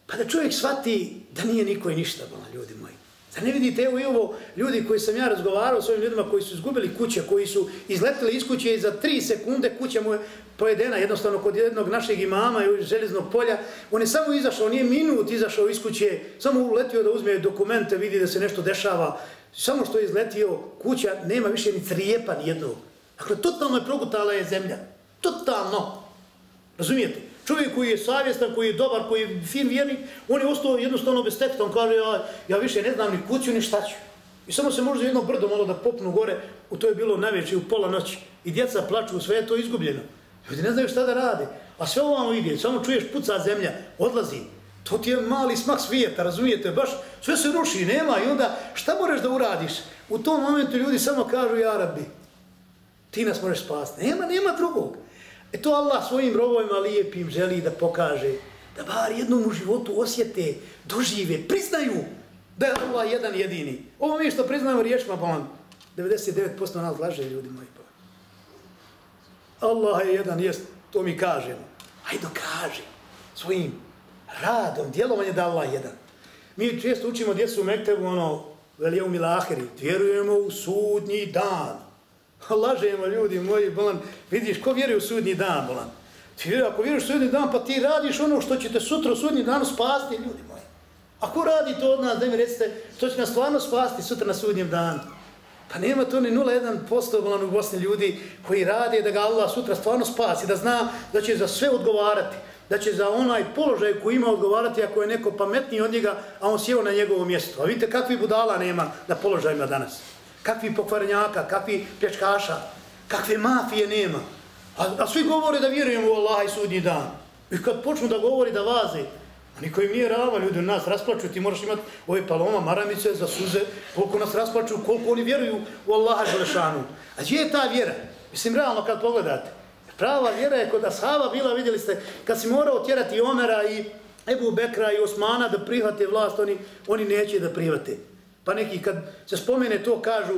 Pa da čovjek shvati da nije niko i ništa, ljudi moji. Zar ne vidite, evo i ovo ljudi koji sam ja razgovarao s ovim ljudima koji su izgubili kuće, koji su izletili iz kuće i za tri sekunde kuća mu je pojedena jednostavno kod jednog našeg imama iz železnog polja. On je samo izašao, on nije minut izašao iz kuće, samo uletio da uzme dokumente, vidi da se nešto dešava. Samo što je izletio, kuća nema više ni trijepa ni jednog. Dakle, totalno je progutala je zemlja. Totalno. Razumijete? Čovjek koji je savjestan, koji je dobar, koji je fin vjernik, on je ostao jednostavno bez teksta, on kaže, ja, ja više ne znam ni kuću, ni šta ću. I samo se može jedno brdo malo da popnu gore, u to je bilo najveće, u pola noći. I djeca plaču, sve je to izgubljeno. Ljudi ne znaju šta da rade. A sve ovamo ide, samo čuješ puca zemlja, odlazi. To ti je mali smak svijeta, razumijete? Baš sve se ruši, nema i onda šta moraš da uradiš? U tom momentu ljudi samo kažu, ja rabbi, ti nas možeš spasti. Nema, nema drugog. E to Allah svojim robovima lijepim želi da pokaže, da bar jednom u životu osjete, dožive, priznaju da je Allah jedan jedini. Ovo mi što priznajemo riječima, pa on 99% nas laže, ljudi moji. Pa. Allah je jedan, jest, to mi kažemo. Hajde dokaži svojim radom, djelovanjem da Allah je jedan. Mi često učimo djecu u Mektebu, ono, velije u Milaheri, vjerujemo u sudnji dan. Lažemo ljudi moji, bolan, vidiš, ko vjeruje u sudnji dan, bolan? Ti vjeruje, ako vjeruješ u sudnji dan, pa ti radiš ono što će te sutra u sudnji dan spasti, ljudi moji. Ako radi to od nas, da mi recite, što će nas stvarno spasti sutra na sudnjem danu? Pa nema to ni 0,1% bolan u Bosni ljudi koji rade da ga Allah sutra stvarno spasi, da zna da će za sve odgovarati, da će za onaj položaj koji ima odgovarati ako je neko pametniji od njega, a on sjeo na njegovo mjesto. A vidite kakvi budala nema na položajima danas kakvi pokvarnjaka, kakvi plječkaša, kakve mafije nema. A, a svi govore da vjerujemo u Allah i sudnji dan. I kad počnu da govori da vaze, a niko im nije rava, ljudi nas rasplaču, ti moraš imati ove paloma, maramice za suze, koliko nas rasplaču, koliko oni vjeruju u Allaha Želešanu. A gdje je ta vjera? Mislim, realno kad pogledate, prava vjera je kod Ashaba bila, vidjeli ste, kad si morao tjerati Omera i Ebu Bekra i Osmana da prihvate vlast, oni, oni neće da prihvate. Pa neki kad se spomene to kažu,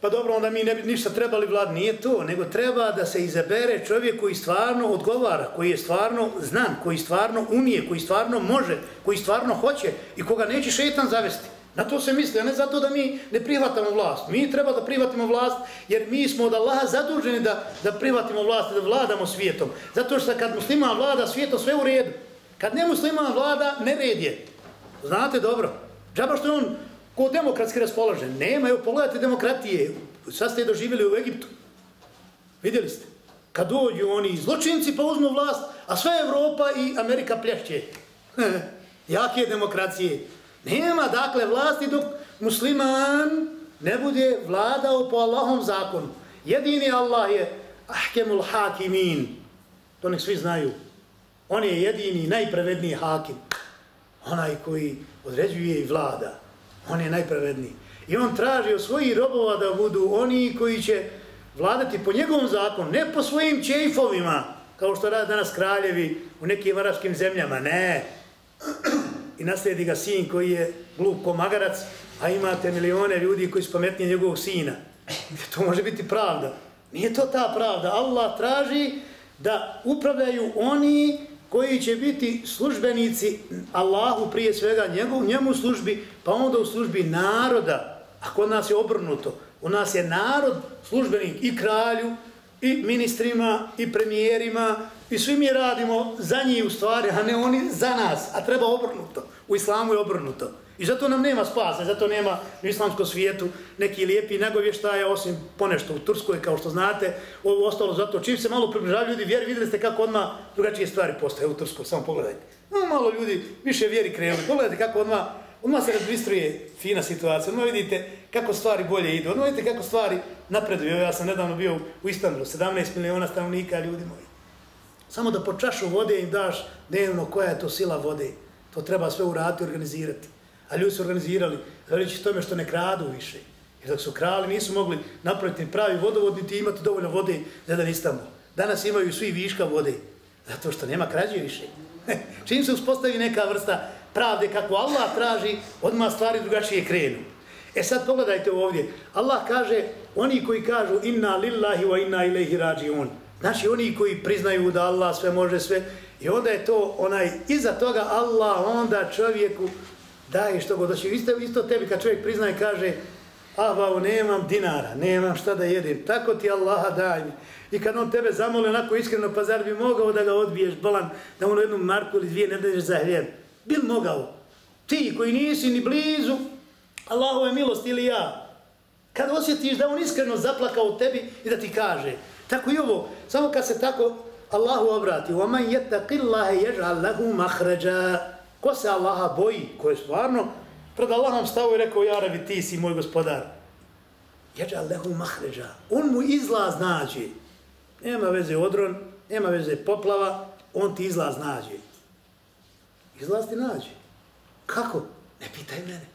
pa dobro, onda mi ne bi ništa trebali vlad. Nije to, nego treba da se izabere čovjek koji stvarno odgovara, koji je stvarno znan, koji stvarno umije, koji stvarno može, koji stvarno hoće i koga neće šetan zavesti. Na to se misli, a ne zato da mi ne prihvatamo vlast. Mi treba da prihvatimo vlast jer mi smo od Allaha zaduženi da, da prihvatimo vlast, da vladamo svijetom. Zato što kad muslima vlada svijetom, sve u redu. Kad ne muslima vlada, nered je. Znate dobro. Džaba što on ko demokratski raspolaže? Nema, evo pogledajte demokratije. Sad ste je doživjeli u Egiptu. Vidjeli ste? Kad dođu oni zločinci pa uzmu vlast, a sve Evropa i Amerika plješće. Jake demokracije. Nema dakle vlasti dok musliman ne bude vladao po Allahom zakonu. Jedini Allah je ahkemul hakimin. To nek svi znaju. On je jedini, najpravedniji hakim. Onaj koji određuje i vlada. On je najpravedniji. I on traži od svojih robova da budu oni koji će vladati po njegovom zakonu, ne po svojim čejfovima, kao što rade danas kraljevi u nekim arabskim zemljama. Ne i naslijedi ga sin koji je glup ko magarac, a imate milione ljudi koji su pametnije njegovog sina. E, to može biti pravda. Nije to ta pravda. Allah traži da upravljaju oni koji će biti službenici Allahu prije svega njegov, njemu službi, pa onda u službi naroda. A kod nas je obrnuto. U nas je narod službenik i kralju, i ministrima, i premijerima, i svi mi radimo za njih u stvari, a ne oni za nas, a treba obrnuto. U islamu je obrnuto. I zato nam nema spasa, zato nema u islamskom svijetu neki lijepi nagovještaja, osim ponešto u Turskoj, kao što znate, ovo ostalo zato. Čim se malo približavaju ljudi vjeri, vidjeli ste kako odmah drugačije stvari postoje u Turskoj, samo pogledajte. No, malo ljudi više vjeri krenuli, pogledajte kako odmah, odmah se razbistruje fina situacija, odmah vidite kako stvari bolje idu, odmah vidite kako stvari napreduju. Ja sam nedavno bio u Istanbulu, 17 miliona stanovnika, ljudi moji. Samo da po čašu vode im daš dnevno koja je to sila vode. To treba sve uraditi i organizirati. A ljudi su organizirali, zahvaljujući tome što ne kradu više. Jer dok su krali, nisu mogli napraviti pravi vodovod, niti imati dovoljno vode za da Istanbul. Danas imaju svi viška vode, zato što nema krađe više. Čim se uspostavi neka vrsta pravde kako Allah traži, odmah stvari drugačije krenu. E sad pogledajte ovdje. Allah kaže, oni koji kažu inna lillahi wa inna ilaihi rađi on. Znači oni koji priznaju da Allah sve može sve. I onda je to onaj, iza toga Allah onda čovjeku daje što god doći. Isto, isto tebi kad čovjek priznaje kaže a bao, nemam dinara, nemam šta da jedem. Tako ti Allaha daj mi. I kad on tebe zamoli onako iskreno, pa zar bi mogao da ga odbiješ bolan, da ono jednu marku ili dvije ne dađeš za hljeb? Bil mogao. Ti koji nisi ni blizu, Allahove milost ili ja. Kad osjetiš da on iskreno zaplakao u tebi i da ti kaže, Tako i ovo, samo kad se tako Allahu obrati, وَمَنْ يَتَّقِ اللَّهَ يَجْعَلْ لَهُ مَحْرَجَا Ko se Allaha boji, ko je stvarno pred Allahom stavio i rekao, ja rabi, ti si moj gospodar. Jeđa lehu mahređa. On mu izlaz nađe. Nema veze odron, nema veze poplava, on ti izlaz nađe. Izlaz ti nađe. Kako? Ne pitaj mene.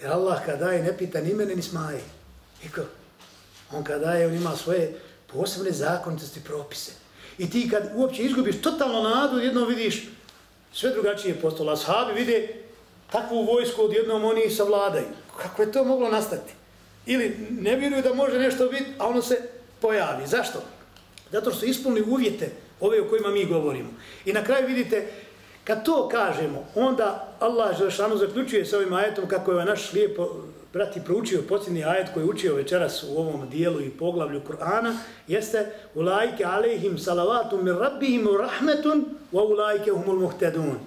Jer Allah kada daje, ne pita ni mene, ni smaje. Niko. On kada daje, on ima svoje posebne zakonitosti propise. I ti kad uopće izgubiš totalno nadu, jedno vidiš, sve drugačije postalo. Ashabi vide takvu vojsku odjednom oni savladaju. Kako je to moglo nastati? Ili ne vjeruju da može nešto biti, a ono se pojavi. Zašto? Zato što su ispunili uvjete ove o kojima mi govorimo. I na kraju vidite, kad to kažemo, onda Allah Želešanu zaključuje s ovim ajetom kako je naš lijepo brati proučio posljednji ajet koji je učio večeras u ovom dijelu i poglavlju Kur'ana, jeste ulajke alejhim salavatu min rabbihim rahmetun wa ulajke humul muhtedun.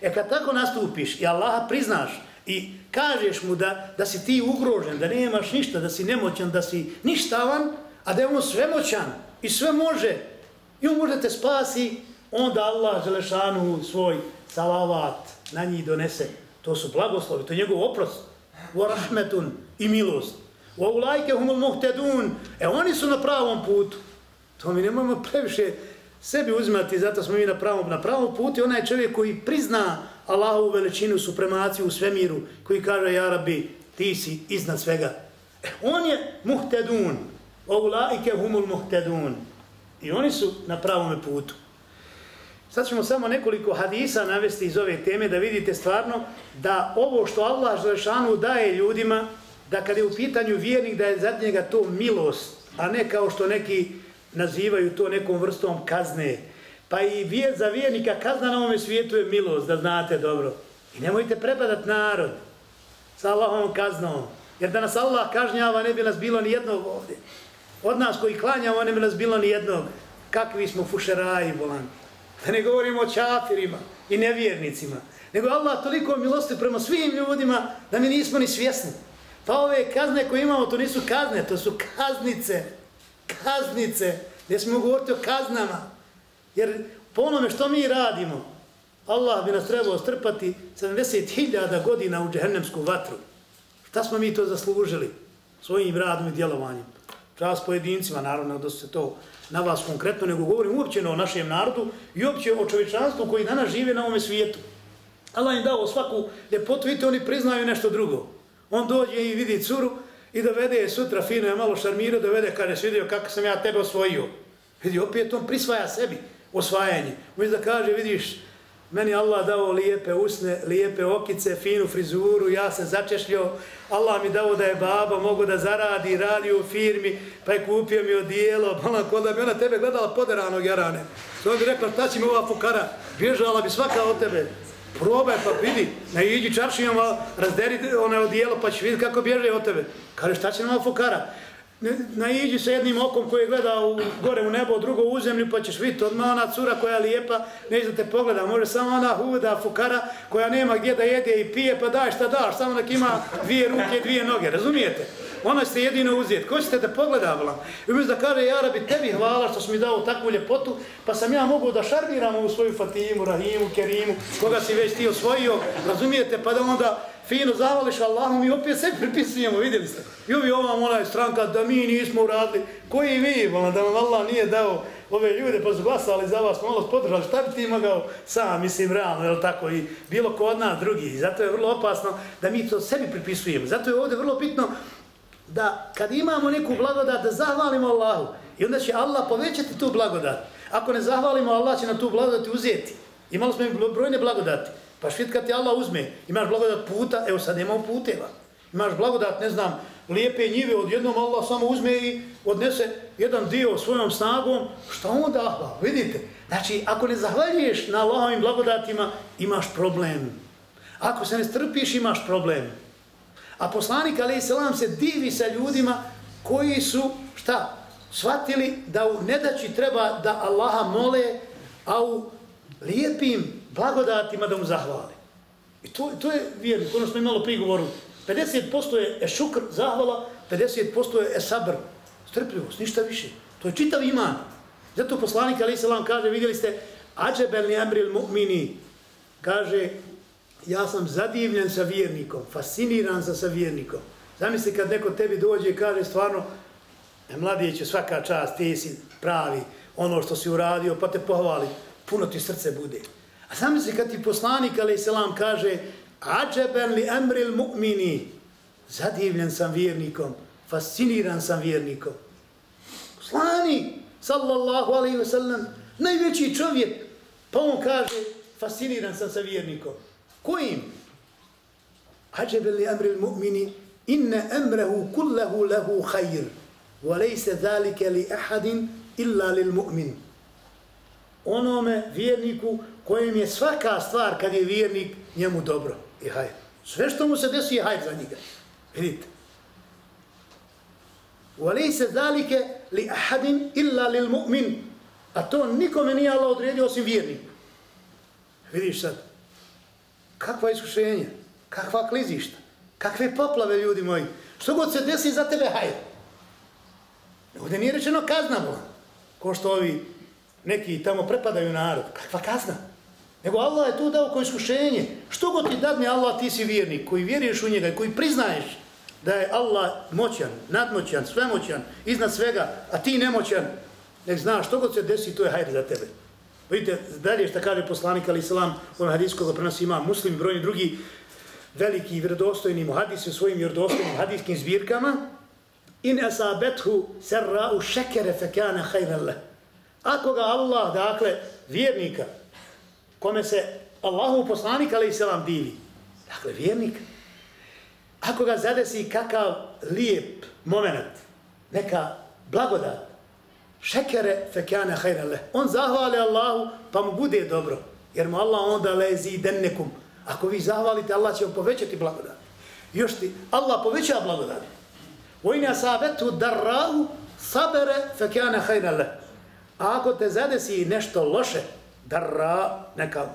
E kad tako nastupiš i Allaha priznaš i kažeš mu da, da si ti ugrožen, da nemaš ništa, da si nemoćan, da si ništavan, a da je on svemoćan i sve može i on može te spasi, onda Allah Želešanu svoj salavat na njih donese. To su blagoslovi, to je njegov oprost wa rahmetun i milost. Wa ulajke humul muhtedun. E oni su na pravom putu. To mi nemojmo previše sebi uzimati, zato smo mi na pravom, na pravom putu. I onaj čovjek koji prizna Allahovu veličinu, supremaciju u svemiru, koji kaže, ja rabbi, ti si iznad svega. E, on je muhtedun. Wa ulajke humul muhtedun. I oni su na pravom putu. Sad ćemo samo nekoliko hadisa navesti iz ove teme da vidite stvarno da ovo što Allah Želešanu daje ljudima, da kada je u pitanju vjernik da je za njega to milost, a ne kao što neki nazivaju to nekom vrstom kazne. Pa i vjer, za vjernika kazna na ovome svijetu je milost, da znate dobro. I nemojte prepadat narod sa Allahom kaznom. Jer da nas Allah kažnjava ne bi nas bilo ni jednog ovdje. Od nas koji klanjamo ne bi nas bilo ni jednog. Kakvi smo fušeraji, bolan. Da ne govorimo o čafirima i nevjernicima. Nego Allah toliko milosti prema svim ljudima da mi nismo ni svjesni. Pa ove kazne koje imamo, to nisu kazne, to su kaznice. Kaznice. Gdje smo govoriti o kaznama. Jer po onome što mi radimo, Allah bi nas trebao strpati 70.000 godina u džehennemsku vatru. Šta smo mi to zaslužili? Svojim radom i djelovanjem. Čas pojedincima, naravno da se to na vas konkretno, nego govorim uopće o našem narodu i uopće o čovječanstvu koji danas žive na ovome svijetu. Allah im dao svaku ljepotu, vidite, oni priznaju nešto drugo. On dođe i vidi curu i dovede je sutra fino, je malo šarmira, dovede, kaže, svidio kako sam ja tebe osvojio. Vidi, opet on prisvaja sebi osvajanje. Uviš da kaže, vidiš, Meni Allah dao lijepe usne, lijepe okice, finu frizuru, ja se začešljio. Allah mi dao da je baba, mogu da zaradi, radi u firmi, pa je kupio mi odijelo, pa ona kod da bi ona tebe gledala poderanog jarane. To bi rekla, šta će mi ova fukara, bježala bi svaka od tebe. Probaj pa vidi, ne iđi čaršijom, razderi ono odijelo pa će vidi kako bježe od tebe. Kaže, šta će nam ova fukara? Naiđi sa jednim okom koji gleda u, gore u nebo, drugo u zemlju, pa ćeš vidjeti odmah ona cura koja je lijepa, neće da te pogleda, može samo ona huda fukara koja nema gdje da jede i pije, pa daj šta daš, samo nek ima dvije ruke dvije noge, razumijete? Ona ste jedino uzeti. Ko ćete da pogleda, volam? I umjesto da kaže, ja rabi tebi hvala što si mi dao takvu ljepotu, pa sam ja mogu da šarbiram u svoju Fatimu, Rahimu, Kerimu, koga si već ti osvojio, razumijete? Pa da onda fino zavališ Allahom i opet sve pripisujemo, vidjeli ste. I ovi ovam onaj stranka da mi nismo uradili. Koji vi, ona, da nam Allah nije dao ove ljude pa su glasali za vas, malo podržali, šta bi ti mogao sam, mislim, realno, jel tako, i bilo ko od nas drugi. I zato je vrlo opasno da mi to sebi pripisujemo. Zato je ovdje vrlo bitno da kad imamo neku blagodat, da zahvalimo Allahu. I onda će Allah povećati tu blagodat. Ako ne zahvalimo, Allah će na tu blagodat uzeti. Imali smo brojne blagodati. Pa švit kad ti Allah uzme, imaš blagodat puta, evo sad nema puteva. Imaš blagodat, ne znam, lijepe njive, odjednom Allah samo uzme i odnese jedan dio svojom snagom, šta onda Allah, vidite? Znači, ako ne zahvaljuješ na Allahovim blagodatima, imaš problem. Ako se ne strpiš, imaš problem. A poslanik, ali selam, se divi sa ljudima koji su, šta, shvatili da u nedaći treba da Allaha mole, a u lijepim blagodatima da mu zahvali. I to, to je vjernik, ono smo imalo prigovoru. 50% je šukr, zahvala, 50% je sabr, strpljivost, ništa više. To je čitav iman. Zato poslanik Ali Selam kaže, vidjeli ste, Ađebel ni emril mu'mini, kaže, ja sam zadivljen sa vjernikom, fasciniran sa sa vjernikom. Zamisli kad neko tebi dođe i kaže stvarno, e, mladijeću, svaka čast, ti si pravi, ono što si uradio, pa te pohvali, puno ti srce bude. A zamisli kad ti poslanik, ali selam, kaže, ađeben li emril mu'mini, zadivljen sam vjernikom, fasciniran sam vjernikom. Poslanik, sallallahu alaihi ve sellem, najveći čovjek, pa on kaže, fasciniran sam sa vjernikom. Kojim? Ađeben li emril mu'mini, inne emrehu kulluhu lehu hajr, wa lejse li ahadin illa lil mu'min. Onome vjerniku kojem je svaka stvar kad je vjernik njemu dobro i hajr. Sve što mu se desi je hajr za njega. Vidite. Wali se zalike li ahadin illa lil mu'min. A to nikome nije Allah odredio osim vjerniku. Vidiš sad. Kakva iskušenja. Kakva klizišta. Kakve poplave ljudi moji. Što god se desi za tebe hajde. Ovdje nije rečeno kazna bo. Ko što ovi neki tamo prepadaju narod. Kakva kazna? Nego Allah je tu dao ko iskušenje. Što god ti dadne Allah, ti si vjernik, koji vjeruješ u njega i koji priznaješ da je Allah moćan, nadmoćan, svemoćan, iznad svega, a ti nemoćan, nek znaš, što god se desi, to je hajde za tebe. Vidite, dalje što kaže poslanik, ali islam, on hadis koga prenosi ima muslim, brojni drugi veliki i vredostojni muhadisi u svojim vredostojnim hadiskim zbirkama, in asabethu serra u šekere fekane hajrele. Ako ga Allah, dakle, vjernika, kome se Allahu poslanik ali se vam divi. Dakle, vjernik. ako ga zadesi kakav lijep moment, neka blagodat, šekere fekane hajrale. On zahvali Allahu, pa mu bude dobro. Jer mu Allah onda lezi dennekum. Ako vi zahvalite, Allah će vam povećati blagodat. Još ti, Allah poveća blagodat. Vojni asabetu darrahu sabere fekane hajrale. A ako te zadesi nešto loše, darra, neka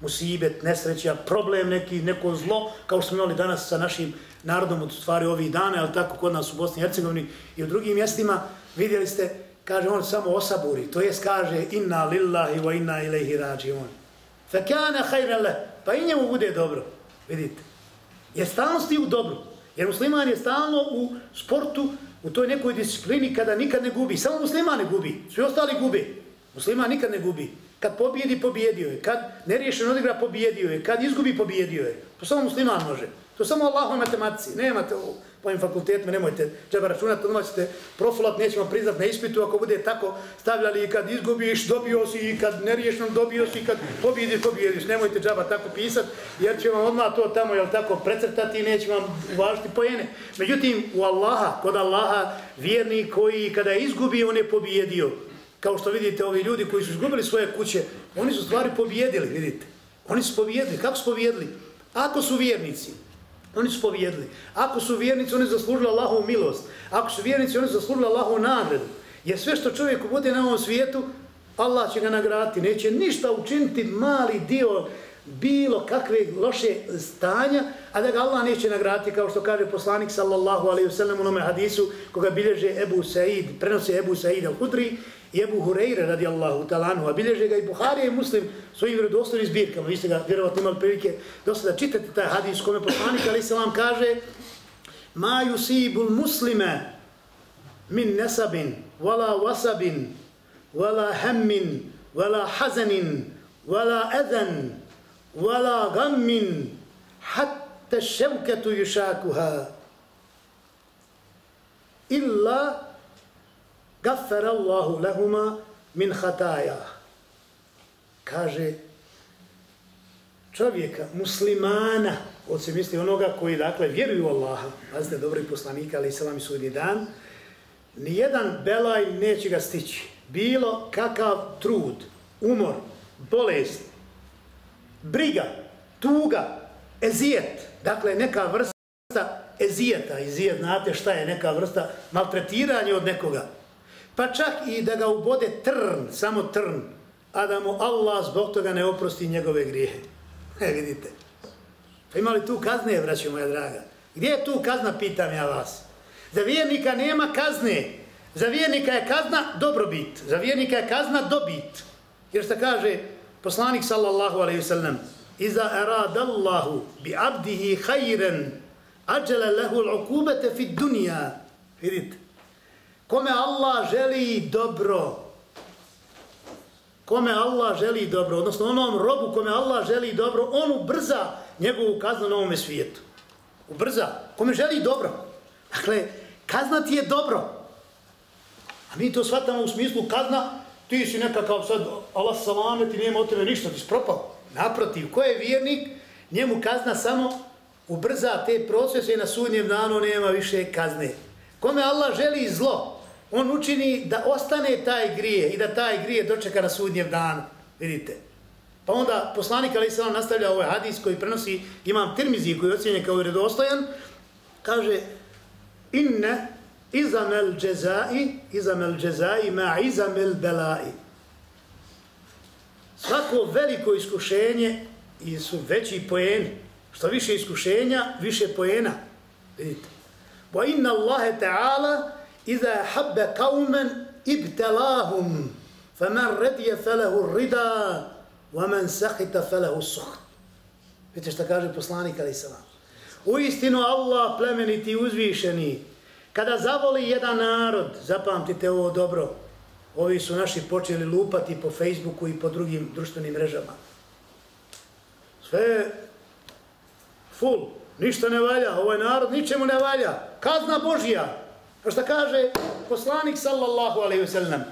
musibet, nesreća, problem neki, neko zlo, kao što smo imali danas sa našim narodom od stvari ovih dana, ali tako kod nas u Bosni i Hercegovini i u drugim mjestima, vidjeli ste, kaže on samo osaburi, to jest kaže inna lillahi wa inna ilaihi rađi on. hajra leh, pa i njemu bude dobro, vidite. Je stalno sti u dobru, jer musliman je stalno u sportu, u toj nekoj disciplini kada nikad ne gubi, samo musliman ne gubi, svi ostali gubi, musliman nikad ne gubi. Kad pobjedi, pobjedio je. Kad nerješeno odigra, pobjedio je. Kad izgubi, pobjedio je. To samo musliman može. To samo Allah u matematici. Nemate u ovim fakultetima, nemojte džaba računati, odmah ćete profilat, nećemo priznat na ispitu, ako bude tako stavljali i kad izgubiš, dobio si, i kad neriješno dobio si, i kad pobjediš, pobjediš. Nemojte džaba tako pisat, jer će vam odmah to tamo, jel tako, precrtati i neće vam uvažiti pojene. Međutim, u Allaha, kod Allaha, vjerni koji kada je izgubio, on je pobjedio. Kao što vidite, ovi ljudi koji su izgubili svoje kuće, oni su stvari pobjedili, vidite. Oni su pobjedili. Kako su pobjedili? Ako su vjernici, oni su pobjedili. Ako su vjernici, oni zaslužili Allahovu milost. Ako su vjernici, oni zaslužili Allahovu nagradu. Jer sve što čovjeku bude na ovom svijetu, Allah će ga nagraditi. Neće ništa učiniti mali dio bilo kakve loše stanja, a da ga Allah neće nagraditi, kao što kaže poslanik sallallahu alaihi wa sallam u nome hadisu, koga bilježe Ebu Said, prenosi Ebu Said al-Hudri, i Ebu Hureyre radijallahu talanu, a bilježe ga i Buharija i Muslim svojim vjerodostojnim zbirkama. Vi ste ga vjerovatno imali prilike dosta da čitate taj hadis kome poslanik ali se vam kaže Ma yusibul muslime min nesabin, wala wasabin, wala hemmin, wala hazanin, wala edan, wala gammin, hatta ševketu yušakuha. Illa gaffer Allahu lehuma min hataja. Kaže čovjeka, muslimana, od se misli onoga koji, dakle, vjeruju u Allaha, pazite, dobri poslanika, ali i salam i sudni dan, nijedan belaj neće ga stići. Bilo kakav trud, umor, bolest, briga, tuga, ezijet, dakle, neka vrsta ezijeta, ezijet, znate šta je? Neka vrsta maltretiranja od nekoga, pa čak i da ga ubode trn, samo trn, a da mu Allah zbog toga ne oprosti njegove grijehe. E, vidite. Pa ima li tu kazne, braćo moja draga? Gdje je tu kazna, pitam ja vas? Za vjernika nema kazne. Za vjernika je kazna dobrobit. Za vjernika je kazna dobit. Jer što kaže poslanik sallallahu alaihi sallam Iza eradallahu bi abdihi hajren ađele lehu l'ukubete fi dunja. Vidite kome Allah želi dobro, kome Allah želi dobro, odnosno onom robu kome Allah želi dobro, on ubrza njegovu kaznu na ovome svijetu. Ubrza. Kome želi dobro. Dakle, kazna ti je dobro. A mi to shvatamo u smislu kazna, ti si nekakav sad, Allah salame, ti nema od tebe ništa, ti si propao. Naprotiv, ko je vjernik, njemu kazna samo ubrza te procese i na sudnjem danu nema više kazne. Kome Allah želi zlo, on učini da ostane taj grije i da taj grije dočeka na sudnjev dan. Vidite. Pa onda poslanik Ali Salam nastavlja ovaj hadis koji prenosi imam Tirmizi koji je ocjenjen kao redostojan. Kaže inne izamel džezai izamel džezai ma izamel belai. Svako veliko iskušenje i su veći poeni. Što više iskušenja, više poena. Vidite. Wa inna Allahe ta'ala Iza habbe kaumen ibtelahum, fa man redije felehu rida, wa man sahita felehu suht. Vidite što kaže poslanik, ali salam. U istinu Allah plemeniti uzvišeni, kada zavoli jedan narod, zapamtite ovo dobro, ovi su naši počeli lupati po Facebooku i po drugim društvenim mrežama. Sve full, ništa ne valja, ovaj narod ničemu ne valja, kazna Božja, Kao što kaže poslanik sallallahu alaihi wasallam.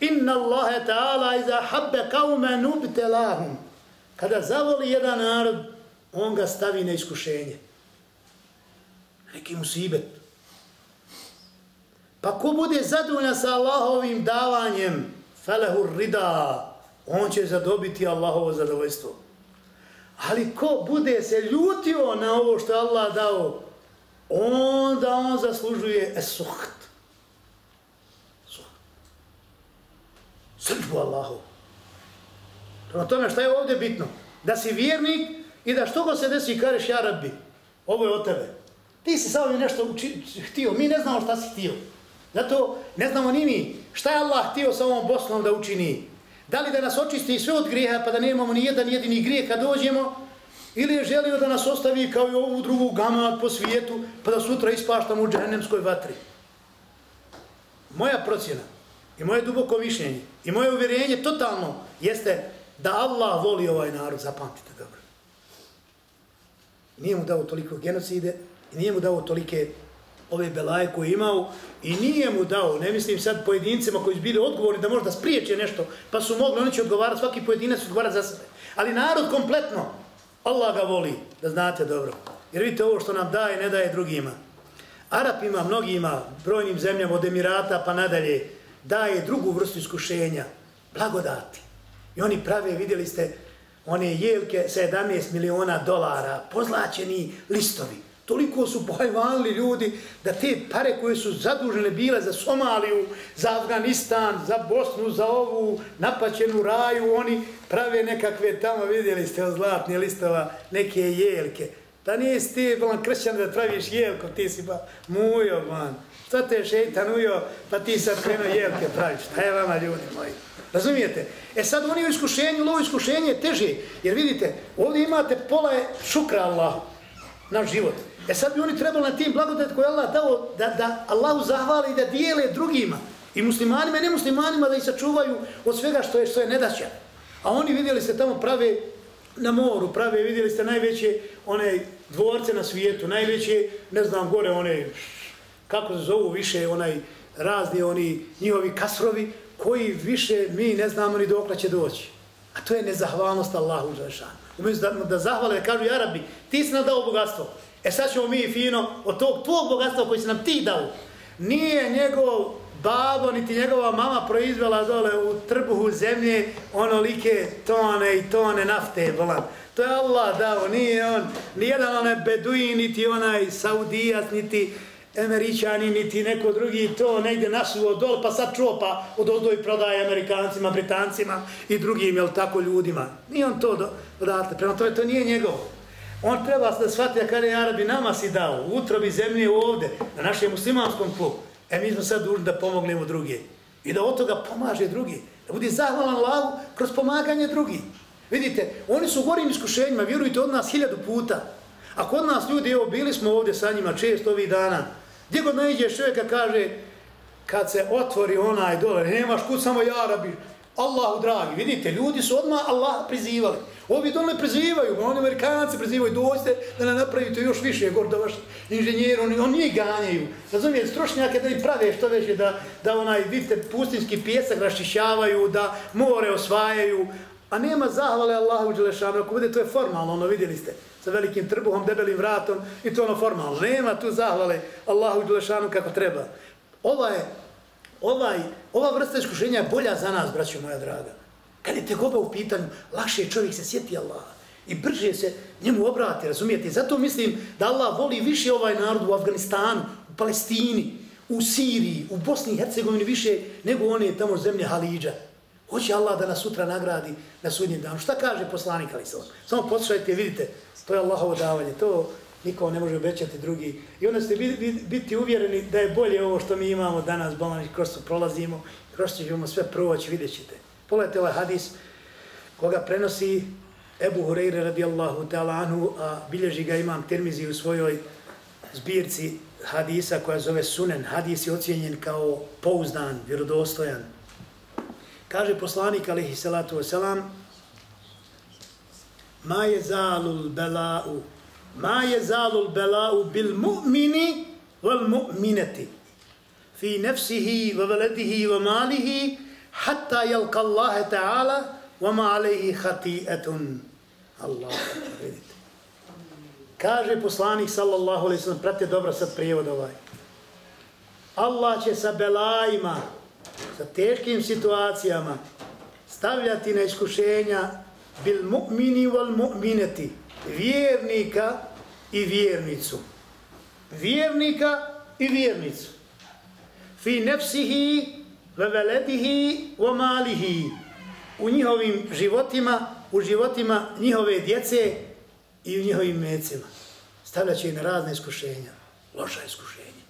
Inna Allahe ta'ala iza habbe kaume nubte lahum. Kada zavoli jedan narod, on ga stavi na iskušenje. Neki musibet. Pa ko bude zadovoljan sa Allahovim davanjem, felehu rida, on će zadobiti Allahovo zadovoljstvo. Ali ko bude se ljutio na ovo što Allah dao, onda on zaslužuje esuht. Srđbu Allahu. Prema tome šta je ovdje bitno? Da si vjernik i da što go se desi kažeš ja rabbi, ovo je od tebe. Ti si samo nešto uči, htio, mi ne znamo šta si htio. Zato ne znamo ni mi šta je Allah htio sa ovom Bosnom da učini. Da li da nas očisti sve od grijeha pa da nemamo ni jedan jedini grijeh kad dođemo, ili je želio da nas ostavi kao i ovu drugu gamat po svijetu pa da sutra ispaštamo u džahennemskoj vatri. Moja procjena i moje duboko mišljenje i moje uvjerenje totalno jeste da Allah voli ovaj narod, zapamtite dobro. Nije mu dao toliko genocide nije mu dao tolike ove belaje koje je imao i nije mu dao, ne mislim sad pojedincima koji su bili odgovorni da možda spriječe nešto, pa su mogli, oni će odgovarati, svaki pojedinac odgovarati za sebe. Ali narod kompletno, Allah ga voli, da znate dobro. Jer vidite ovo što nam daje, ne daje drugima. Arapima, mnogima, brojnim zemljama od Emirata pa nadalje, daje drugu vrstu iskušenja, blagodati. I oni prave, vidjeli ste, one jelke 17 miliona dolara, pozlačeni listovi. Toliko su pojavali ljudi da te pare koje su zadužene bile za Somaliju, za Afganistan, za Bosnu, za ovu napaćenu raju, oni prave nekakve tamo, vidjeli ste od zlatnije listova, neke jelke. Da nije ti bolan kršćan da praviš jelko, ti si ba mujo, man. Šta te šeitan ujo, pa ti sad krenuo jelke praviš. Šta je vama ljudi moji? Razumijete? E sad oni u iskušenju, lovo iskušenje je teže. Jer vidite, ovdje imate pola šukra Allah, naš život. E sad bi oni trebali na tim blagodat koje Allah dao da, da Allahu zahvali i da dijele drugima. I muslimanima i nemuslimanima da ih sačuvaju od svega što je, što je nedaća. A oni vidjeli se tamo prave na moru, prave, vidjeli ste najveće one dvorce na svijetu, najveće, ne znam, gore one, kako se zovu više, onaj razni oni njihovi kasrovi, koji više mi ne znamo ni dokle će doći. A to je nezahvalnost Allahu Žešanu. Umjesto da, da zahvale, kažu, Arabi, ti si nam dao bogatstvo. E sad ćemo mi fino od tog tvog bogatstva koji si nam ti dao. Nije njegov babo, niti njegova mama proizvela dole u trbuhu zemlje onolike tone i tone nafte, volan. To je Allah dao, nije on, nijedan onaj beduin, niti onaj saudijac, niti Američani, niti neko drugi to negdje nasuo dol, pa sad čopa od ozdoj prodaje Amerikancima, Britancima i drugim, jel tako, ljudima. Nije on to odatle, prema tome to nije njegovo. On treba da shvati da kada je Arabi nama si dao, utrobi zemlje ovde, na našem muslimanskom klubu. e mi smo sad dužni da pomognemo druge. I da od toga pomaže drugi. Da budi zahvalan lavu kroz pomaganje drugi. Vidite, oni su u gorim iskušenjima, vjerujte od nas hiljadu puta. A kod nas ljudi, evo, bili smo ovdje sa njima često ovih dana, Gdje god nađeš čovjeka kaže, kad se otvori onaj dole, nemaš kud samo jarabi, Allahu dragi, vidite, ljudi su odmah Allah prizivali. Ovi dole prezivaju, oni amerikanci prezivaju, dođite da nam napravite još više, gor da vaš inženjer, oni, oni njih ganjaju. Razumijete, strošnjake da im prave što veće, da, da onaj, vidite, pustinski pjesak rašišavaju, da more osvajaju, a nema zahvale Allahu Đelešanu, ako bude, to je formalno, ono vidjeli ste sa velikim trbuhom, debelim vratom i to ono formalno. Nema tu zahvale Allahu Đelešanu kako treba. Ova je, ovaj, ova vrsta iskušenja je bolja za nas, braćo moja draga. Kad je tegoba u pitanju, lakše čovjek se sjeti Allaha i brže se njemu obrati, razumijete? Zato mislim da Allah voli više ovaj narod u Afganistanu, u Palestini, u Siriji, u Bosni i Hercegovini više nego one tamo zemlje Halidža. Hoće Allah da nas sutra nagradi na sudnjem danu. Šta kaže poslanik Ali Salam? Samo poslušajte, vidite, To je Allahovo davanje. To niko ne može obećati drugi. I onda ste biti uvjereni da je bolje ovo što mi imamo danas, balani, kroz to prolazimo, kroz to ćemo sve proći, vidjet ćete. Pogledajte ovaj hadis koga prenosi Ebu Hureyre radijallahu ta'ala anhu, a bilježi ga imam termizi u svojoj zbirci hadisa koja zove Sunen. Hadis je ocijenjen kao pouzdan, vjerodostojan. Kaže poslanik, alihi salatu wasalam, ma je zalul bela'u ma je zalul bela'u bil mu'mini wal mu'minati fi nefsihi wa veledihi wa malihi hatta yalqa Allah ta'ala wa ma alaihi khati'atun Allah Kaže poslanik sallallahu alaihi sallam, prate dobro sad prijevod ovaj. Allah će sa belajima, sa teškim situacijama, stavljati na iskušenja bil mu'mini wal mu'mineti, vjernika i vjernicu. Vjernika i vjernicu. Fi nefsihi ve veledihi wa malihi. U njihovim životima, u životima njihove djece i u njihovim mecima. Stavljat će na razne iskušenja. Loša iskušenja.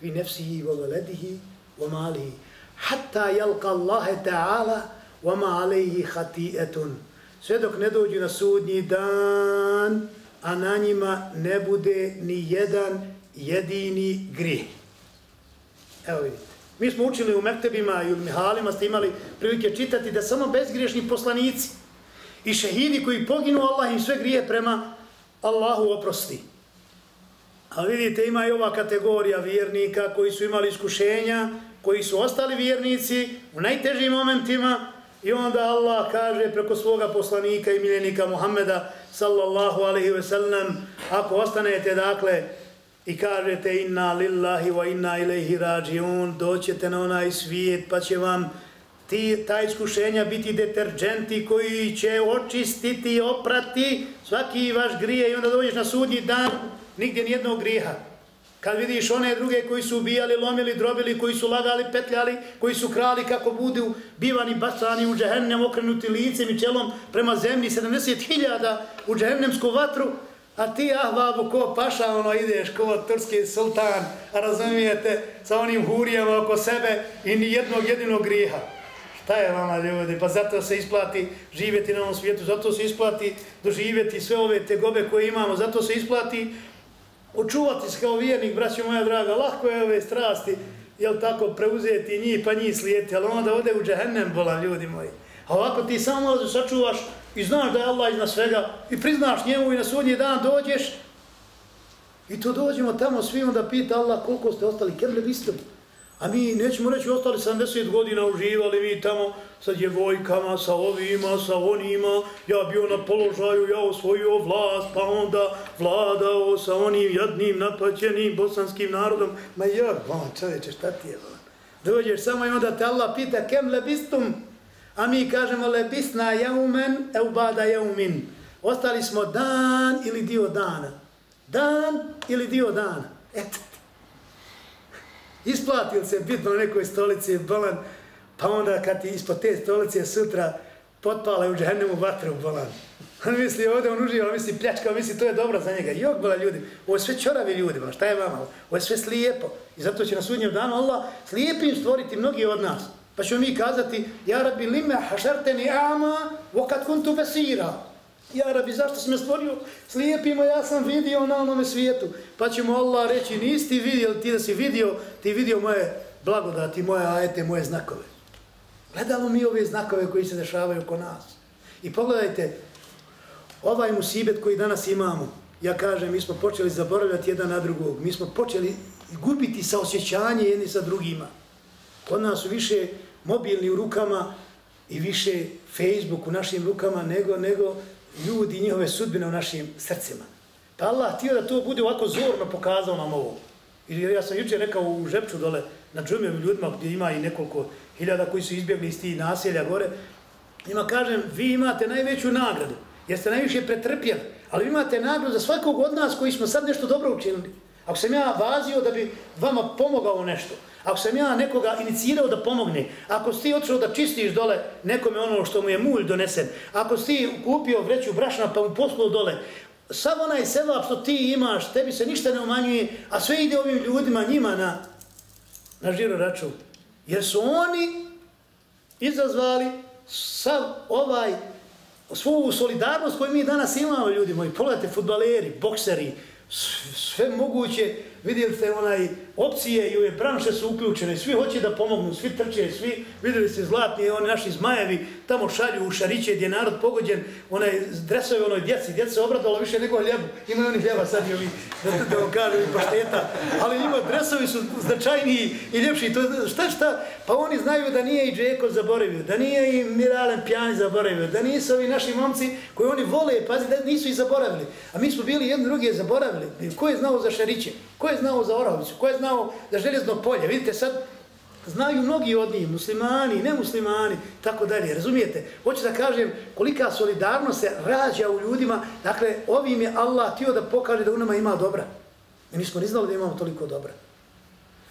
Fi nefsihi wa veledihi wa malihi. Hatta jelka Allahe ta'ala wa ma alejhi hati'etun. Sve dok ne dođu na sudnji dan, a na njima ne bude ni jedan jedini grih. Evo vidite. Mi smo učili u Mektebima i u Mihalima, ste imali prilike čitati da samo bezgriješni poslanici i šehidi koji poginu, Allah im sve grije prema Allahu oprosti. A vidite, ima i ova kategorija vjernika koji su imali iskušenja, koji su ostali vjernici u najtežim momentima i onda Allah kaže preko svoga poslanika i miljenika Muhammeda sallallahu alaihi ve sellem ako ostanete dakle i kažete inna lillahi wa inna ilaihi rađiun doćete na onaj svijet pa će vam ti, ta iskušenja biti deterđenti koji će očistiti i oprati svaki vaš grije i onda dođeš na sudnji dan nigdje nijednog griha. Kad vidiš one druge koji su ubijali, lomili, drobili, koji su lagali, petljali, koji su krali kako budu bivani, bacani u džehennem, okrenuti licem i čelom prema zemlji, 70.000 u džehennemsku vatru, a ti, ahbabu ko paša, ono, ideš, ko turski sultan, a razumijete, sa onim hurijama oko sebe i ni jednog jedinog griha. Šta je vama, ljudi? Pa zato se isplati živjeti na ovom svijetu, zato se isplati doživjeti sve ove tegobe koje imamo, zato se isplati očuvati se kao vjernik, braćo moja draga, lahko je ove strasti, jel tako, preuzeti njih pa njih slijeti, ali onda ode u džehennem bolan, ljudi moji. A ovako ti samo sačuvaš i znaš da je Allah iznad svega i priznaš njemu i na sudnji dan dođeš i to dođemo tamo svi onda pita Allah koliko ste ostali, kjer li biste? A mi nećemo reći ostali 70 godina uživali mi tamo sa djevojkama, sa ovima, sa onima, ja bio na položaju, ja osvojio vlast, pa onda vladao sa onim jadnim napaćenim bosanskim narodom. Ma ja, bon, čovječe, šta ti je, bon? Dođeš samo i onda te Allah pita, kem lebistum? A mi kažemo, lebisna jaumen, eubada jaumin. Ostali smo dan ili dio dana. Dan ili dio dana. Eto. Isplatio se bitno na nekoj stolici, bolan, Pa onda kad ti ispod te stolice sutra potpala u džahennemu vatru, bolan. On misli ovdje, on uživa, on misli pljačka, on misli to je dobro za njega. Jok, bola ljudi, ovo je sve čoravi ljudi, šta je vama? Ovo je sve slijepo. I zato će na sudnjem danu Allah slijepim stvoriti mnogi od nas. Pa ćemo mi kazati, ja rabi lime hašarteni ama, vokat kuntu besira. Ja rabi, zašto si me stvorio slijepima, ja sam vidio na onome svijetu. Pa ćemo Allah reći, nisi ti vidio, ti da si vidio, ti vidio moje blagodati, moje ajete, moje znakove. Gledamo mi ove znakove koji se dešavaju oko nas. I pogledajte, ovaj musibet koji danas imamo, ja kažem, mi smo počeli zaboravljati jedan na drugog, mi smo počeli gubiti saosjećanje jedni sa drugima. Kod nas su više mobilni u rukama i više Facebook u našim rukama nego nego ljudi i njihove sudbine u našim srcima. Pa Allah htio da to bude ovako zorno pokazao nam ovo. I ja sam jučer rekao u Žepču dole na džumijom ljudima gdje ima i nekoliko hiljada koji su izbjegli iz tih naselja gore, ima kažem, vi imate najveću nagradu, jer ste najviše pretrpjeli, ali imate nagradu za svakog od nas koji smo sad nešto dobro učinili. Ako sam ja vazio da bi vama pomogao nešto, ako sam ja nekoga inicirao da pomogne, ako si ti otišao da čistiš dole nekome ono što mu je mulj donesen, ako si ti kupio vreću brašna pa mu poslao dole, sav onaj sevap što ti imaš, tebi se ništa ne umanjuje, a sve ide ovim ljudima, njima na, na žiro račun. Jer su oni izazvali sav ovaj, svu solidarnost koju mi danas imamo, ljudi moji. Pogledajte, futbaleri, bokseri, sve moguće vidjeli ste onaj opcije i ove branše su uključene, svi hoće da pomognu, svi trče, svi. Vidjeli ste zlatni, oni naši zmajevi tamo šalju u šariće gdje je narod pogođen, onaj dresove onoj djeci, djeca se obradala više nego ljebu, imaju oni ljeba sad i ovi, da, da vam kažu, i pašteta, ali njima dresovi su značajniji i ljepši, to, šta šta, pa oni znaju da nije i Džeko zaboravio, da nije i Miralem Pjani zaboravio, da nisu ovi naši momci koji oni vole, pazi, da nisu i zaboravili, a mi smo bili jedni drugi zaboravili, ko je znao za šariće, ko je je znao za Oravicu, ko je znao za željezno polje, vidite sad, znaju mnogi od njih, muslimani, nemuslimani, tako dalje, razumijete? Hoću da kažem kolika solidarnost se rađa u ljudima, dakle, ovim je Allah tio da pokaže da u nama ima dobra. Mi nismo ni znali da imamo toliko dobra.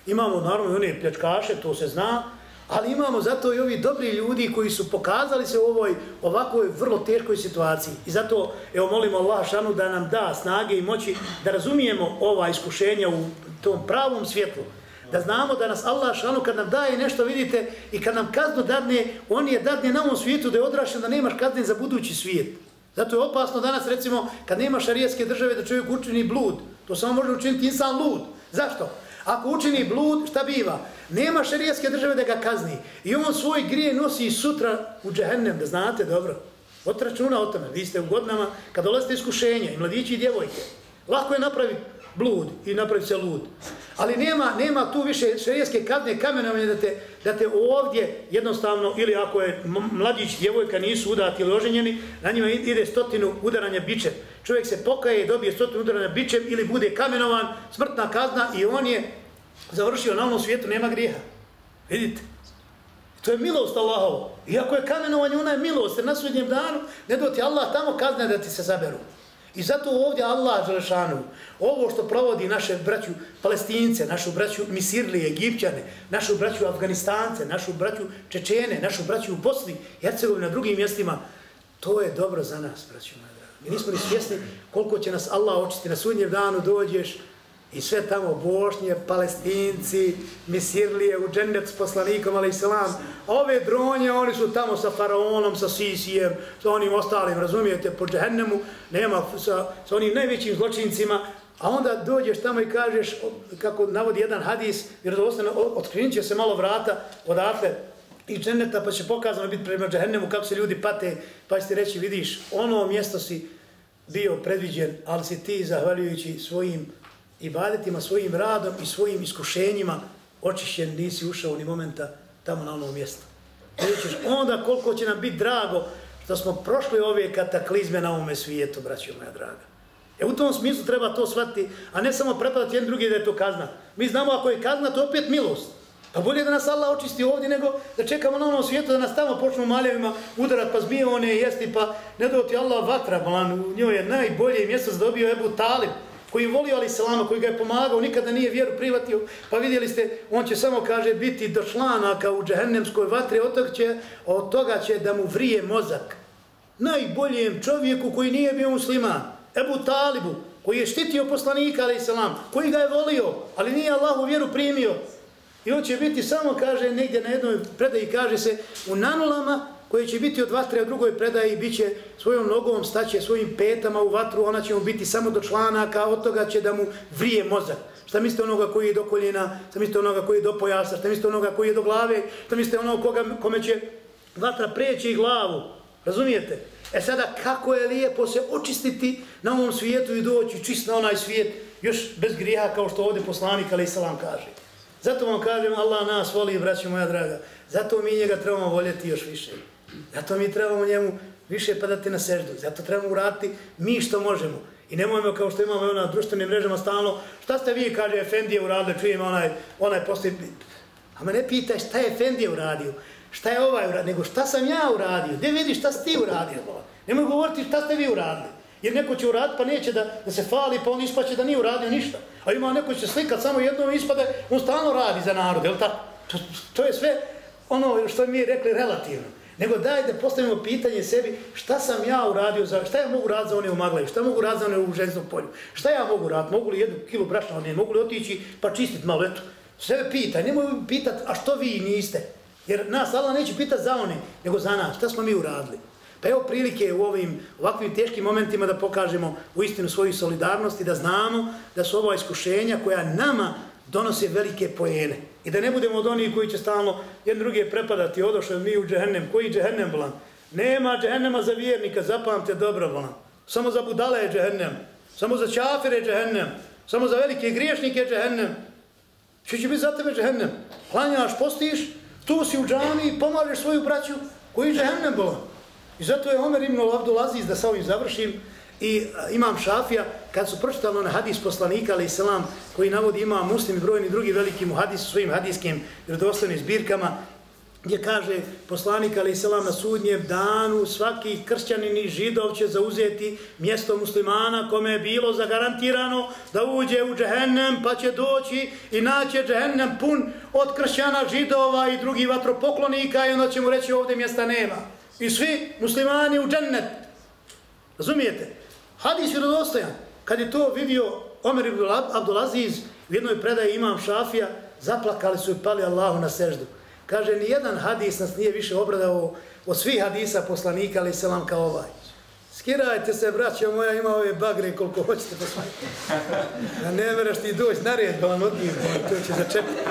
Imamo, naravno, i one pljačkaše, to se zna, ali imamo zato i ovi dobri ljudi koji su pokazali se u ovoj ovakvoj vrlo teškoj situaciji. I zato, evo, molimo Allah šanu da nam da snage i moći da razumijemo ova iskušenja u tom pravom svjetlu. Da znamo da nas Allah šanu kad nam daje nešto, vidite, i kad nam kaznu dadne, on je dadne na ovom svijetu da je odrašen da nemaš kazne za budući svijet. Zato je opasno danas, recimo, kad nema šarijetske države da čovjek učini blud. To samo može učiniti insan lud. Zašto? Ako učini blud, šta biva? Nema šarijetske države da ga kazni. I on svoj grije nosi sutra u džehennem, da znate dobro. Ot računa o tome. Vi ste u godinama, kad dolazite iskušenja, i mladići i djevojke, lako je napraviti blud i napravi se lud. Ali nema, nema tu više šerijske kazne kamenovanje da te, da te ovdje jednostavno, ili ako je mladić, djevojka nisu udati ili oženjeni, na njima ide stotinu udaranja bičem. Čovjek se pokaje i dobije stotinu udaranja bičem ili bude kamenovan, smrtna kazna i on je završio na onom svijetu, nema grijeha. Vidite? To je milost Allahovo. Iako je kamenovanje, ona je milost. Jer na sudnjem danu ne doti Allah tamo kazne da ti se zaberu. I zato ovdje Allah Želešanu, ovo što provodi naše braću palestince, našu braću misirli, Egipćane, našu braću Afganistance, našu braću Čečene, našu braću u Bosni, Hercegovini, na drugim mjestima, to je dobro za nas, braću moja draga. Mi nismo ni svjesni koliko će nas Allah očiti na sudnjem danu, dođeš, I sve tamo Bošnje, Palestinci, Misirlije, u džennet s poslanikom, ali islam. A ove dronje, oni su tamo sa faraonom, sa Sisijem, sa onim ostalim, razumijete, po džehennemu, nema sa, sa onim najvećim zločincima. A onda dođeš tamo i kažeš, kako navodi jedan hadis, jer otkrinit će se malo vrata odatle i dženeta, pa će pokazano biti prema džehennemu kako se ljudi pate, pa ćete reći, vidiš, ono mjesto si bio predviđen, ali si ti, zahvaljujući svojim i badetima svojim radom i svojim iskušenjima očišćen, nisi ušao ni momenta tamo na ono mjesto. Vidjet onda koliko će nam biti drago što smo prošli ove kataklizme na ovome svijetu, braćo moja draga. E u tom smislu treba to shvatiti, a ne samo prepadati jedni drugi da je to kazna. Mi znamo ako je kazna, to je opet milost. Pa bolje da nas Allah očisti ovdje nego da čekamo na onom svijetu da nas tamo počnu maljevima udarat pa zmije one jesti pa ne doti Allah vatra, balan, u njoj je najbolje mjesto zadobio Ebu Talib koji volio Ali Salama, koji ga je pomagao, nikada nije vjeru privatio, pa vidjeli ste, on će samo, kaže, biti do članaka u džehennemskoj vatri, od toga, će, od toga će da mu vrije mozak. Najboljem čovjeku koji nije bio musliman, Ebu Talibu, koji je štitio poslanika, Ali Salam, koji ga je volio, ali nije Allahu vjeru primio. I on će biti samo, kaže, negdje na jednoj predaji, kaže se, u nanulama, koje će biti od vatre, a drugoj predaji bit će svojom nogom, staće svojim petama u vatru, ona će mu biti samo do članaka, od toga će da mu vrije mozak. Šta mislite onoga koji je do koljena, šta mislite onoga koji je do pojasa, šta mislite onoga koji je do glave, šta mislite onoga koga, kome će vatra preći i glavu. Razumijete? E sada, kako je lijepo se očistiti na ovom svijetu i doći čist na onaj svijet, još bez grijeha, kao što ovdje poslanik, ali salam kaže. Zato vam kažem, Allah nas voli, braći moja draga. Zato mi njega trebamo voljeti još više. Zato mi trebamo njemu više padati na seždu. Zato trebamo uraditi mi što možemo. I nemojmo kao što imamo na društvenim mrežama stalno, šta ste vi, kaže, Efendije uradili, čujem onaj, onaj postoji... A me ne pitaj šta je Efendije uradio, šta je ovaj uradio, nego šta sam ja uradio, gdje vidi šta si ti uradio. Nemoj govoriti šta ste vi uradili. Jer neko će uraditi pa neće da, da se fali, pa on ispaće da nije uradio ništa. A ima neko će slikat samo jednom ispade, on stalno radi za narod, jel tako? To, to je sve ono što mi je rekli relativno nego daj da postavimo pitanje sebi šta sam ja uradio, za, šta ja mogu raditi za one u Maglaju, šta mogu raditi za one u ženskom polju, šta ja mogu raditi, mogu li jednu kilu brašna od nje, mogu li otići pa čistiti malo, eto. Sebe pitaj, nemoj pitati, a što vi niste? Jer nas Allah neće pitati za one, nego za nas, šta smo mi uradili. Pa evo prilike u ovim ovakvim teškim momentima da pokažemo u istinu svoju solidarnost i da znamo da su ova iskušenja koja nama donose velike pojene. I da ne budemo od onih koji će stalno jedne druge prepadati, odošli mi u džehennem. Koji džehennem bolan? Nema džehennema za vjernika, zapamte dobro bolan. Samo za budale je džehennem. Samo za čafire je džehennem. Samo za velike griješnike je džehennem. Što će biti za tebe džehennem? Klanjaš, postiš, tu si u džami, pomažeš svoju braću, koji je džehennem bolan? I zato je Omer ibn Abdulaziz, da sa ovim završim, i e, imam Šafija, kad su pročitali na hadis poslanika, ali selam, koji navodi imam muslim i brojni drugi veliki mu hadis svojim hadiskim vjerodostojnim zbirkama, gdje kaže poslanik ali selam na sudnjem danu svaki kršćanin i židov će zauzeti mjesto muslimana kome je bilo zagarantirano da uđe u džehennem pa će doći i naće džehennem pun od kršćana, židova i drugih vatropoklonika i onda će mu reći ovdje mjesta nema. I svi muslimani u džennet. Razumijete? Hadis je rodostojan. Kad je to vidio Omer ibn Abdulaziz, u jednoj predaji imam šafija, zaplakali su i pali Allahu na seždu. Kaže, ni jedan hadis nas nije više obradao od svih hadisa poslanika, ali se vam kao ovaj. Skirajte se, braćo moja, ima ove bagre koliko hoćete posmajati. Da ne veraš ti doći na red, da vam odnijem, to će začepiti.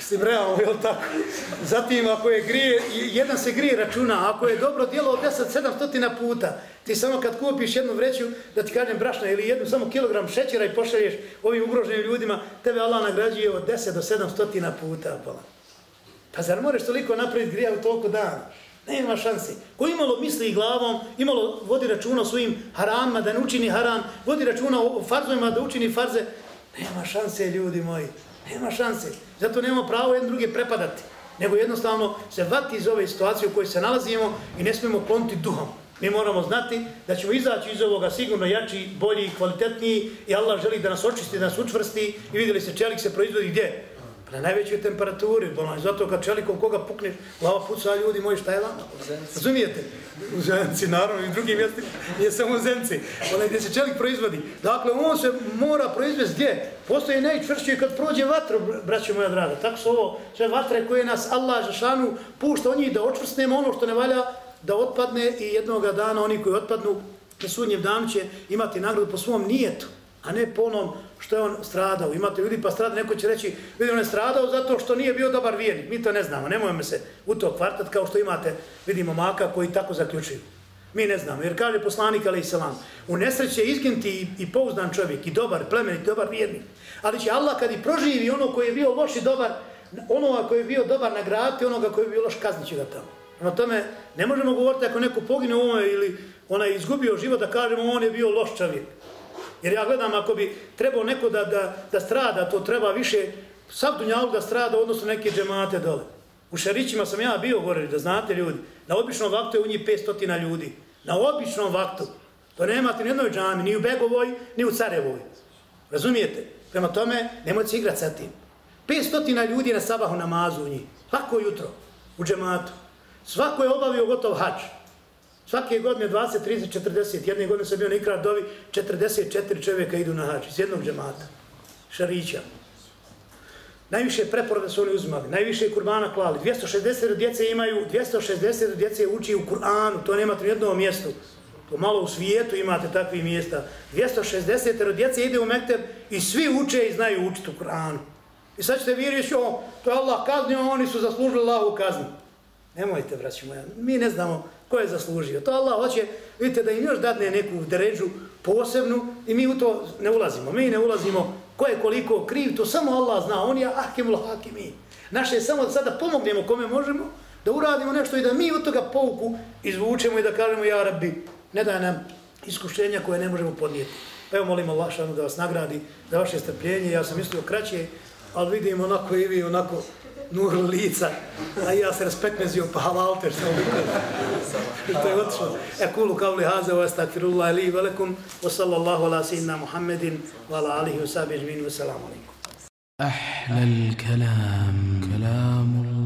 Si bravo, je tako? Zatim, ako je grije, jedan se grije računa, ako je dobro djelo od 10-700 puta, ti samo kad kupiš jednu vreću, da ti kažem brašna, ili jednu samo kilogram šećera i pošalješ ovim ugroženim ljudima, tebe Allah nagrađuje od 10 do 700 puta. Bola. Pa zar moraš toliko napraviti grija u toliko dana? Nema šanse. Ko imalo misli glavom, imalo vodi računa o svojim haramima da ne učini haram, vodi računa o farzovima da učini farze, nema šanse ljudi moji. Nema šanse. Zato nema pravo jedne druge prepadati. Nego jednostavno se vati iz ove situacije u kojoj se nalazimo i ne smijemo kloniti duhom. Mi moramo znati da ćemo izaći iz ovoga sigurno jači, bolji, kvalitetniji i Allah želi da nas očisti, da nas učvrsti i vidjeli se čelik se proizvodi gdje? Pa na najvećoj temperaturi, bolan, zato kad čelikom koga pukneš, glava puca, ljudi moji, šta je vama? Razumijete? U Zenci, naravno, i drugim mjestima, nije samo u Zenci, onaj gdje se čelik proizvodi. Dakle, on se mora proizvesti gdje? Postoje najčvršće kad prođe vatro, braće moja draga. Tako su ovo sve vatre koje nas Allah Žešanu pušta od njih da očvrstnemo ono što ne valja da otpadne i jednog dana oni koji otpadnu na sudnjem danu će imati nagradu po svom nijetu, a ne po onom što je on stradao. Imate ljudi pa strada, neko će reći, vidi on je stradao zato što nije bio dobar vijenik. Mi to ne znamo, nemojme se u to kvartat kao što imate, vidimo maka koji tako zaključuju. Mi ne znamo, jer kaže poslanik alaih salam, u nesreće izginti i, i pouzdan čovjek, i dobar, plemenit, dobar vjernik. Ali će Allah kad i proživi ono koji je bio loš i dobar, onoga koji je bio dobar nagraditi, onoga koji je bio loš kaznit će ga tamo. Na tome ne možemo govoriti ako neko pogine u ovome ili onaj izgubio život da kažemo on je bio loš čovjek. Jer ja gledam, ako bi trebao neko da, da, da strada, to treba više sav dunjalog da strada, odnosno neke džemate dole. U Šarićima sam ja bio gore, da znate ljudi, na običnom vaktu je u njih 500 ljudi. Na običnom vaktu. To nemate ni jednoj džami, ni u Begovoj, ni u Carevoj. Razumijete? Prema tome, nemojte se igrati sa tim. 500 ljudi na sabahu namazu u njih. Svako jutro, u džematu. Svako je obavio gotov hač. Svake godine 20, 30, 40, jedne godine sam bio na dovi, 44 čovjeka idu na hač iz jednog džemata, šarića. Najviše preporode su oni uzimali, najviše kurbana klali. 260 djece imaju, 260 djece uči u Kur'anu, to nemate u jednom mjestu. To malo u svijetu imate takvih mjesta. 260 djece ide u Mekteb i svi uče i znaju učiti u Kur'anu. I sad ćete vi reći, o, to je Allah kaznio, oni su zaslužili Allahu kaznu. Nemojte, braći moja, mi ne znamo ko je zaslužio. To Allah hoće, vidite, da im još dadne neku dređu posebnu i mi u to ne ulazimo. Mi ne ulazimo ko je koliko kriv, to samo Allah zna. On je ahkemul hakimi. Naše je samo da sada pomognemo kome možemo, da uradimo nešto i da mi od toga pouku izvučemo i da kažemo, ja rabbi, ne daj nam iskušenja koje ne možemo podnijeti. Evo molimo Allah da vas nagradi za vaše strpljenje. Ja sam mislio kraće, ali vidim onako i vi onako nur lica, a ja se respektmezio pa halalte što sam to je otišlo. E kulu kao li haze wa astakfirullah li velikum wa sallallahu ala sinna Muhammedin wa ala alihi wa sabi jmin wa salamu alaikum. أحلى الكلام كلام الله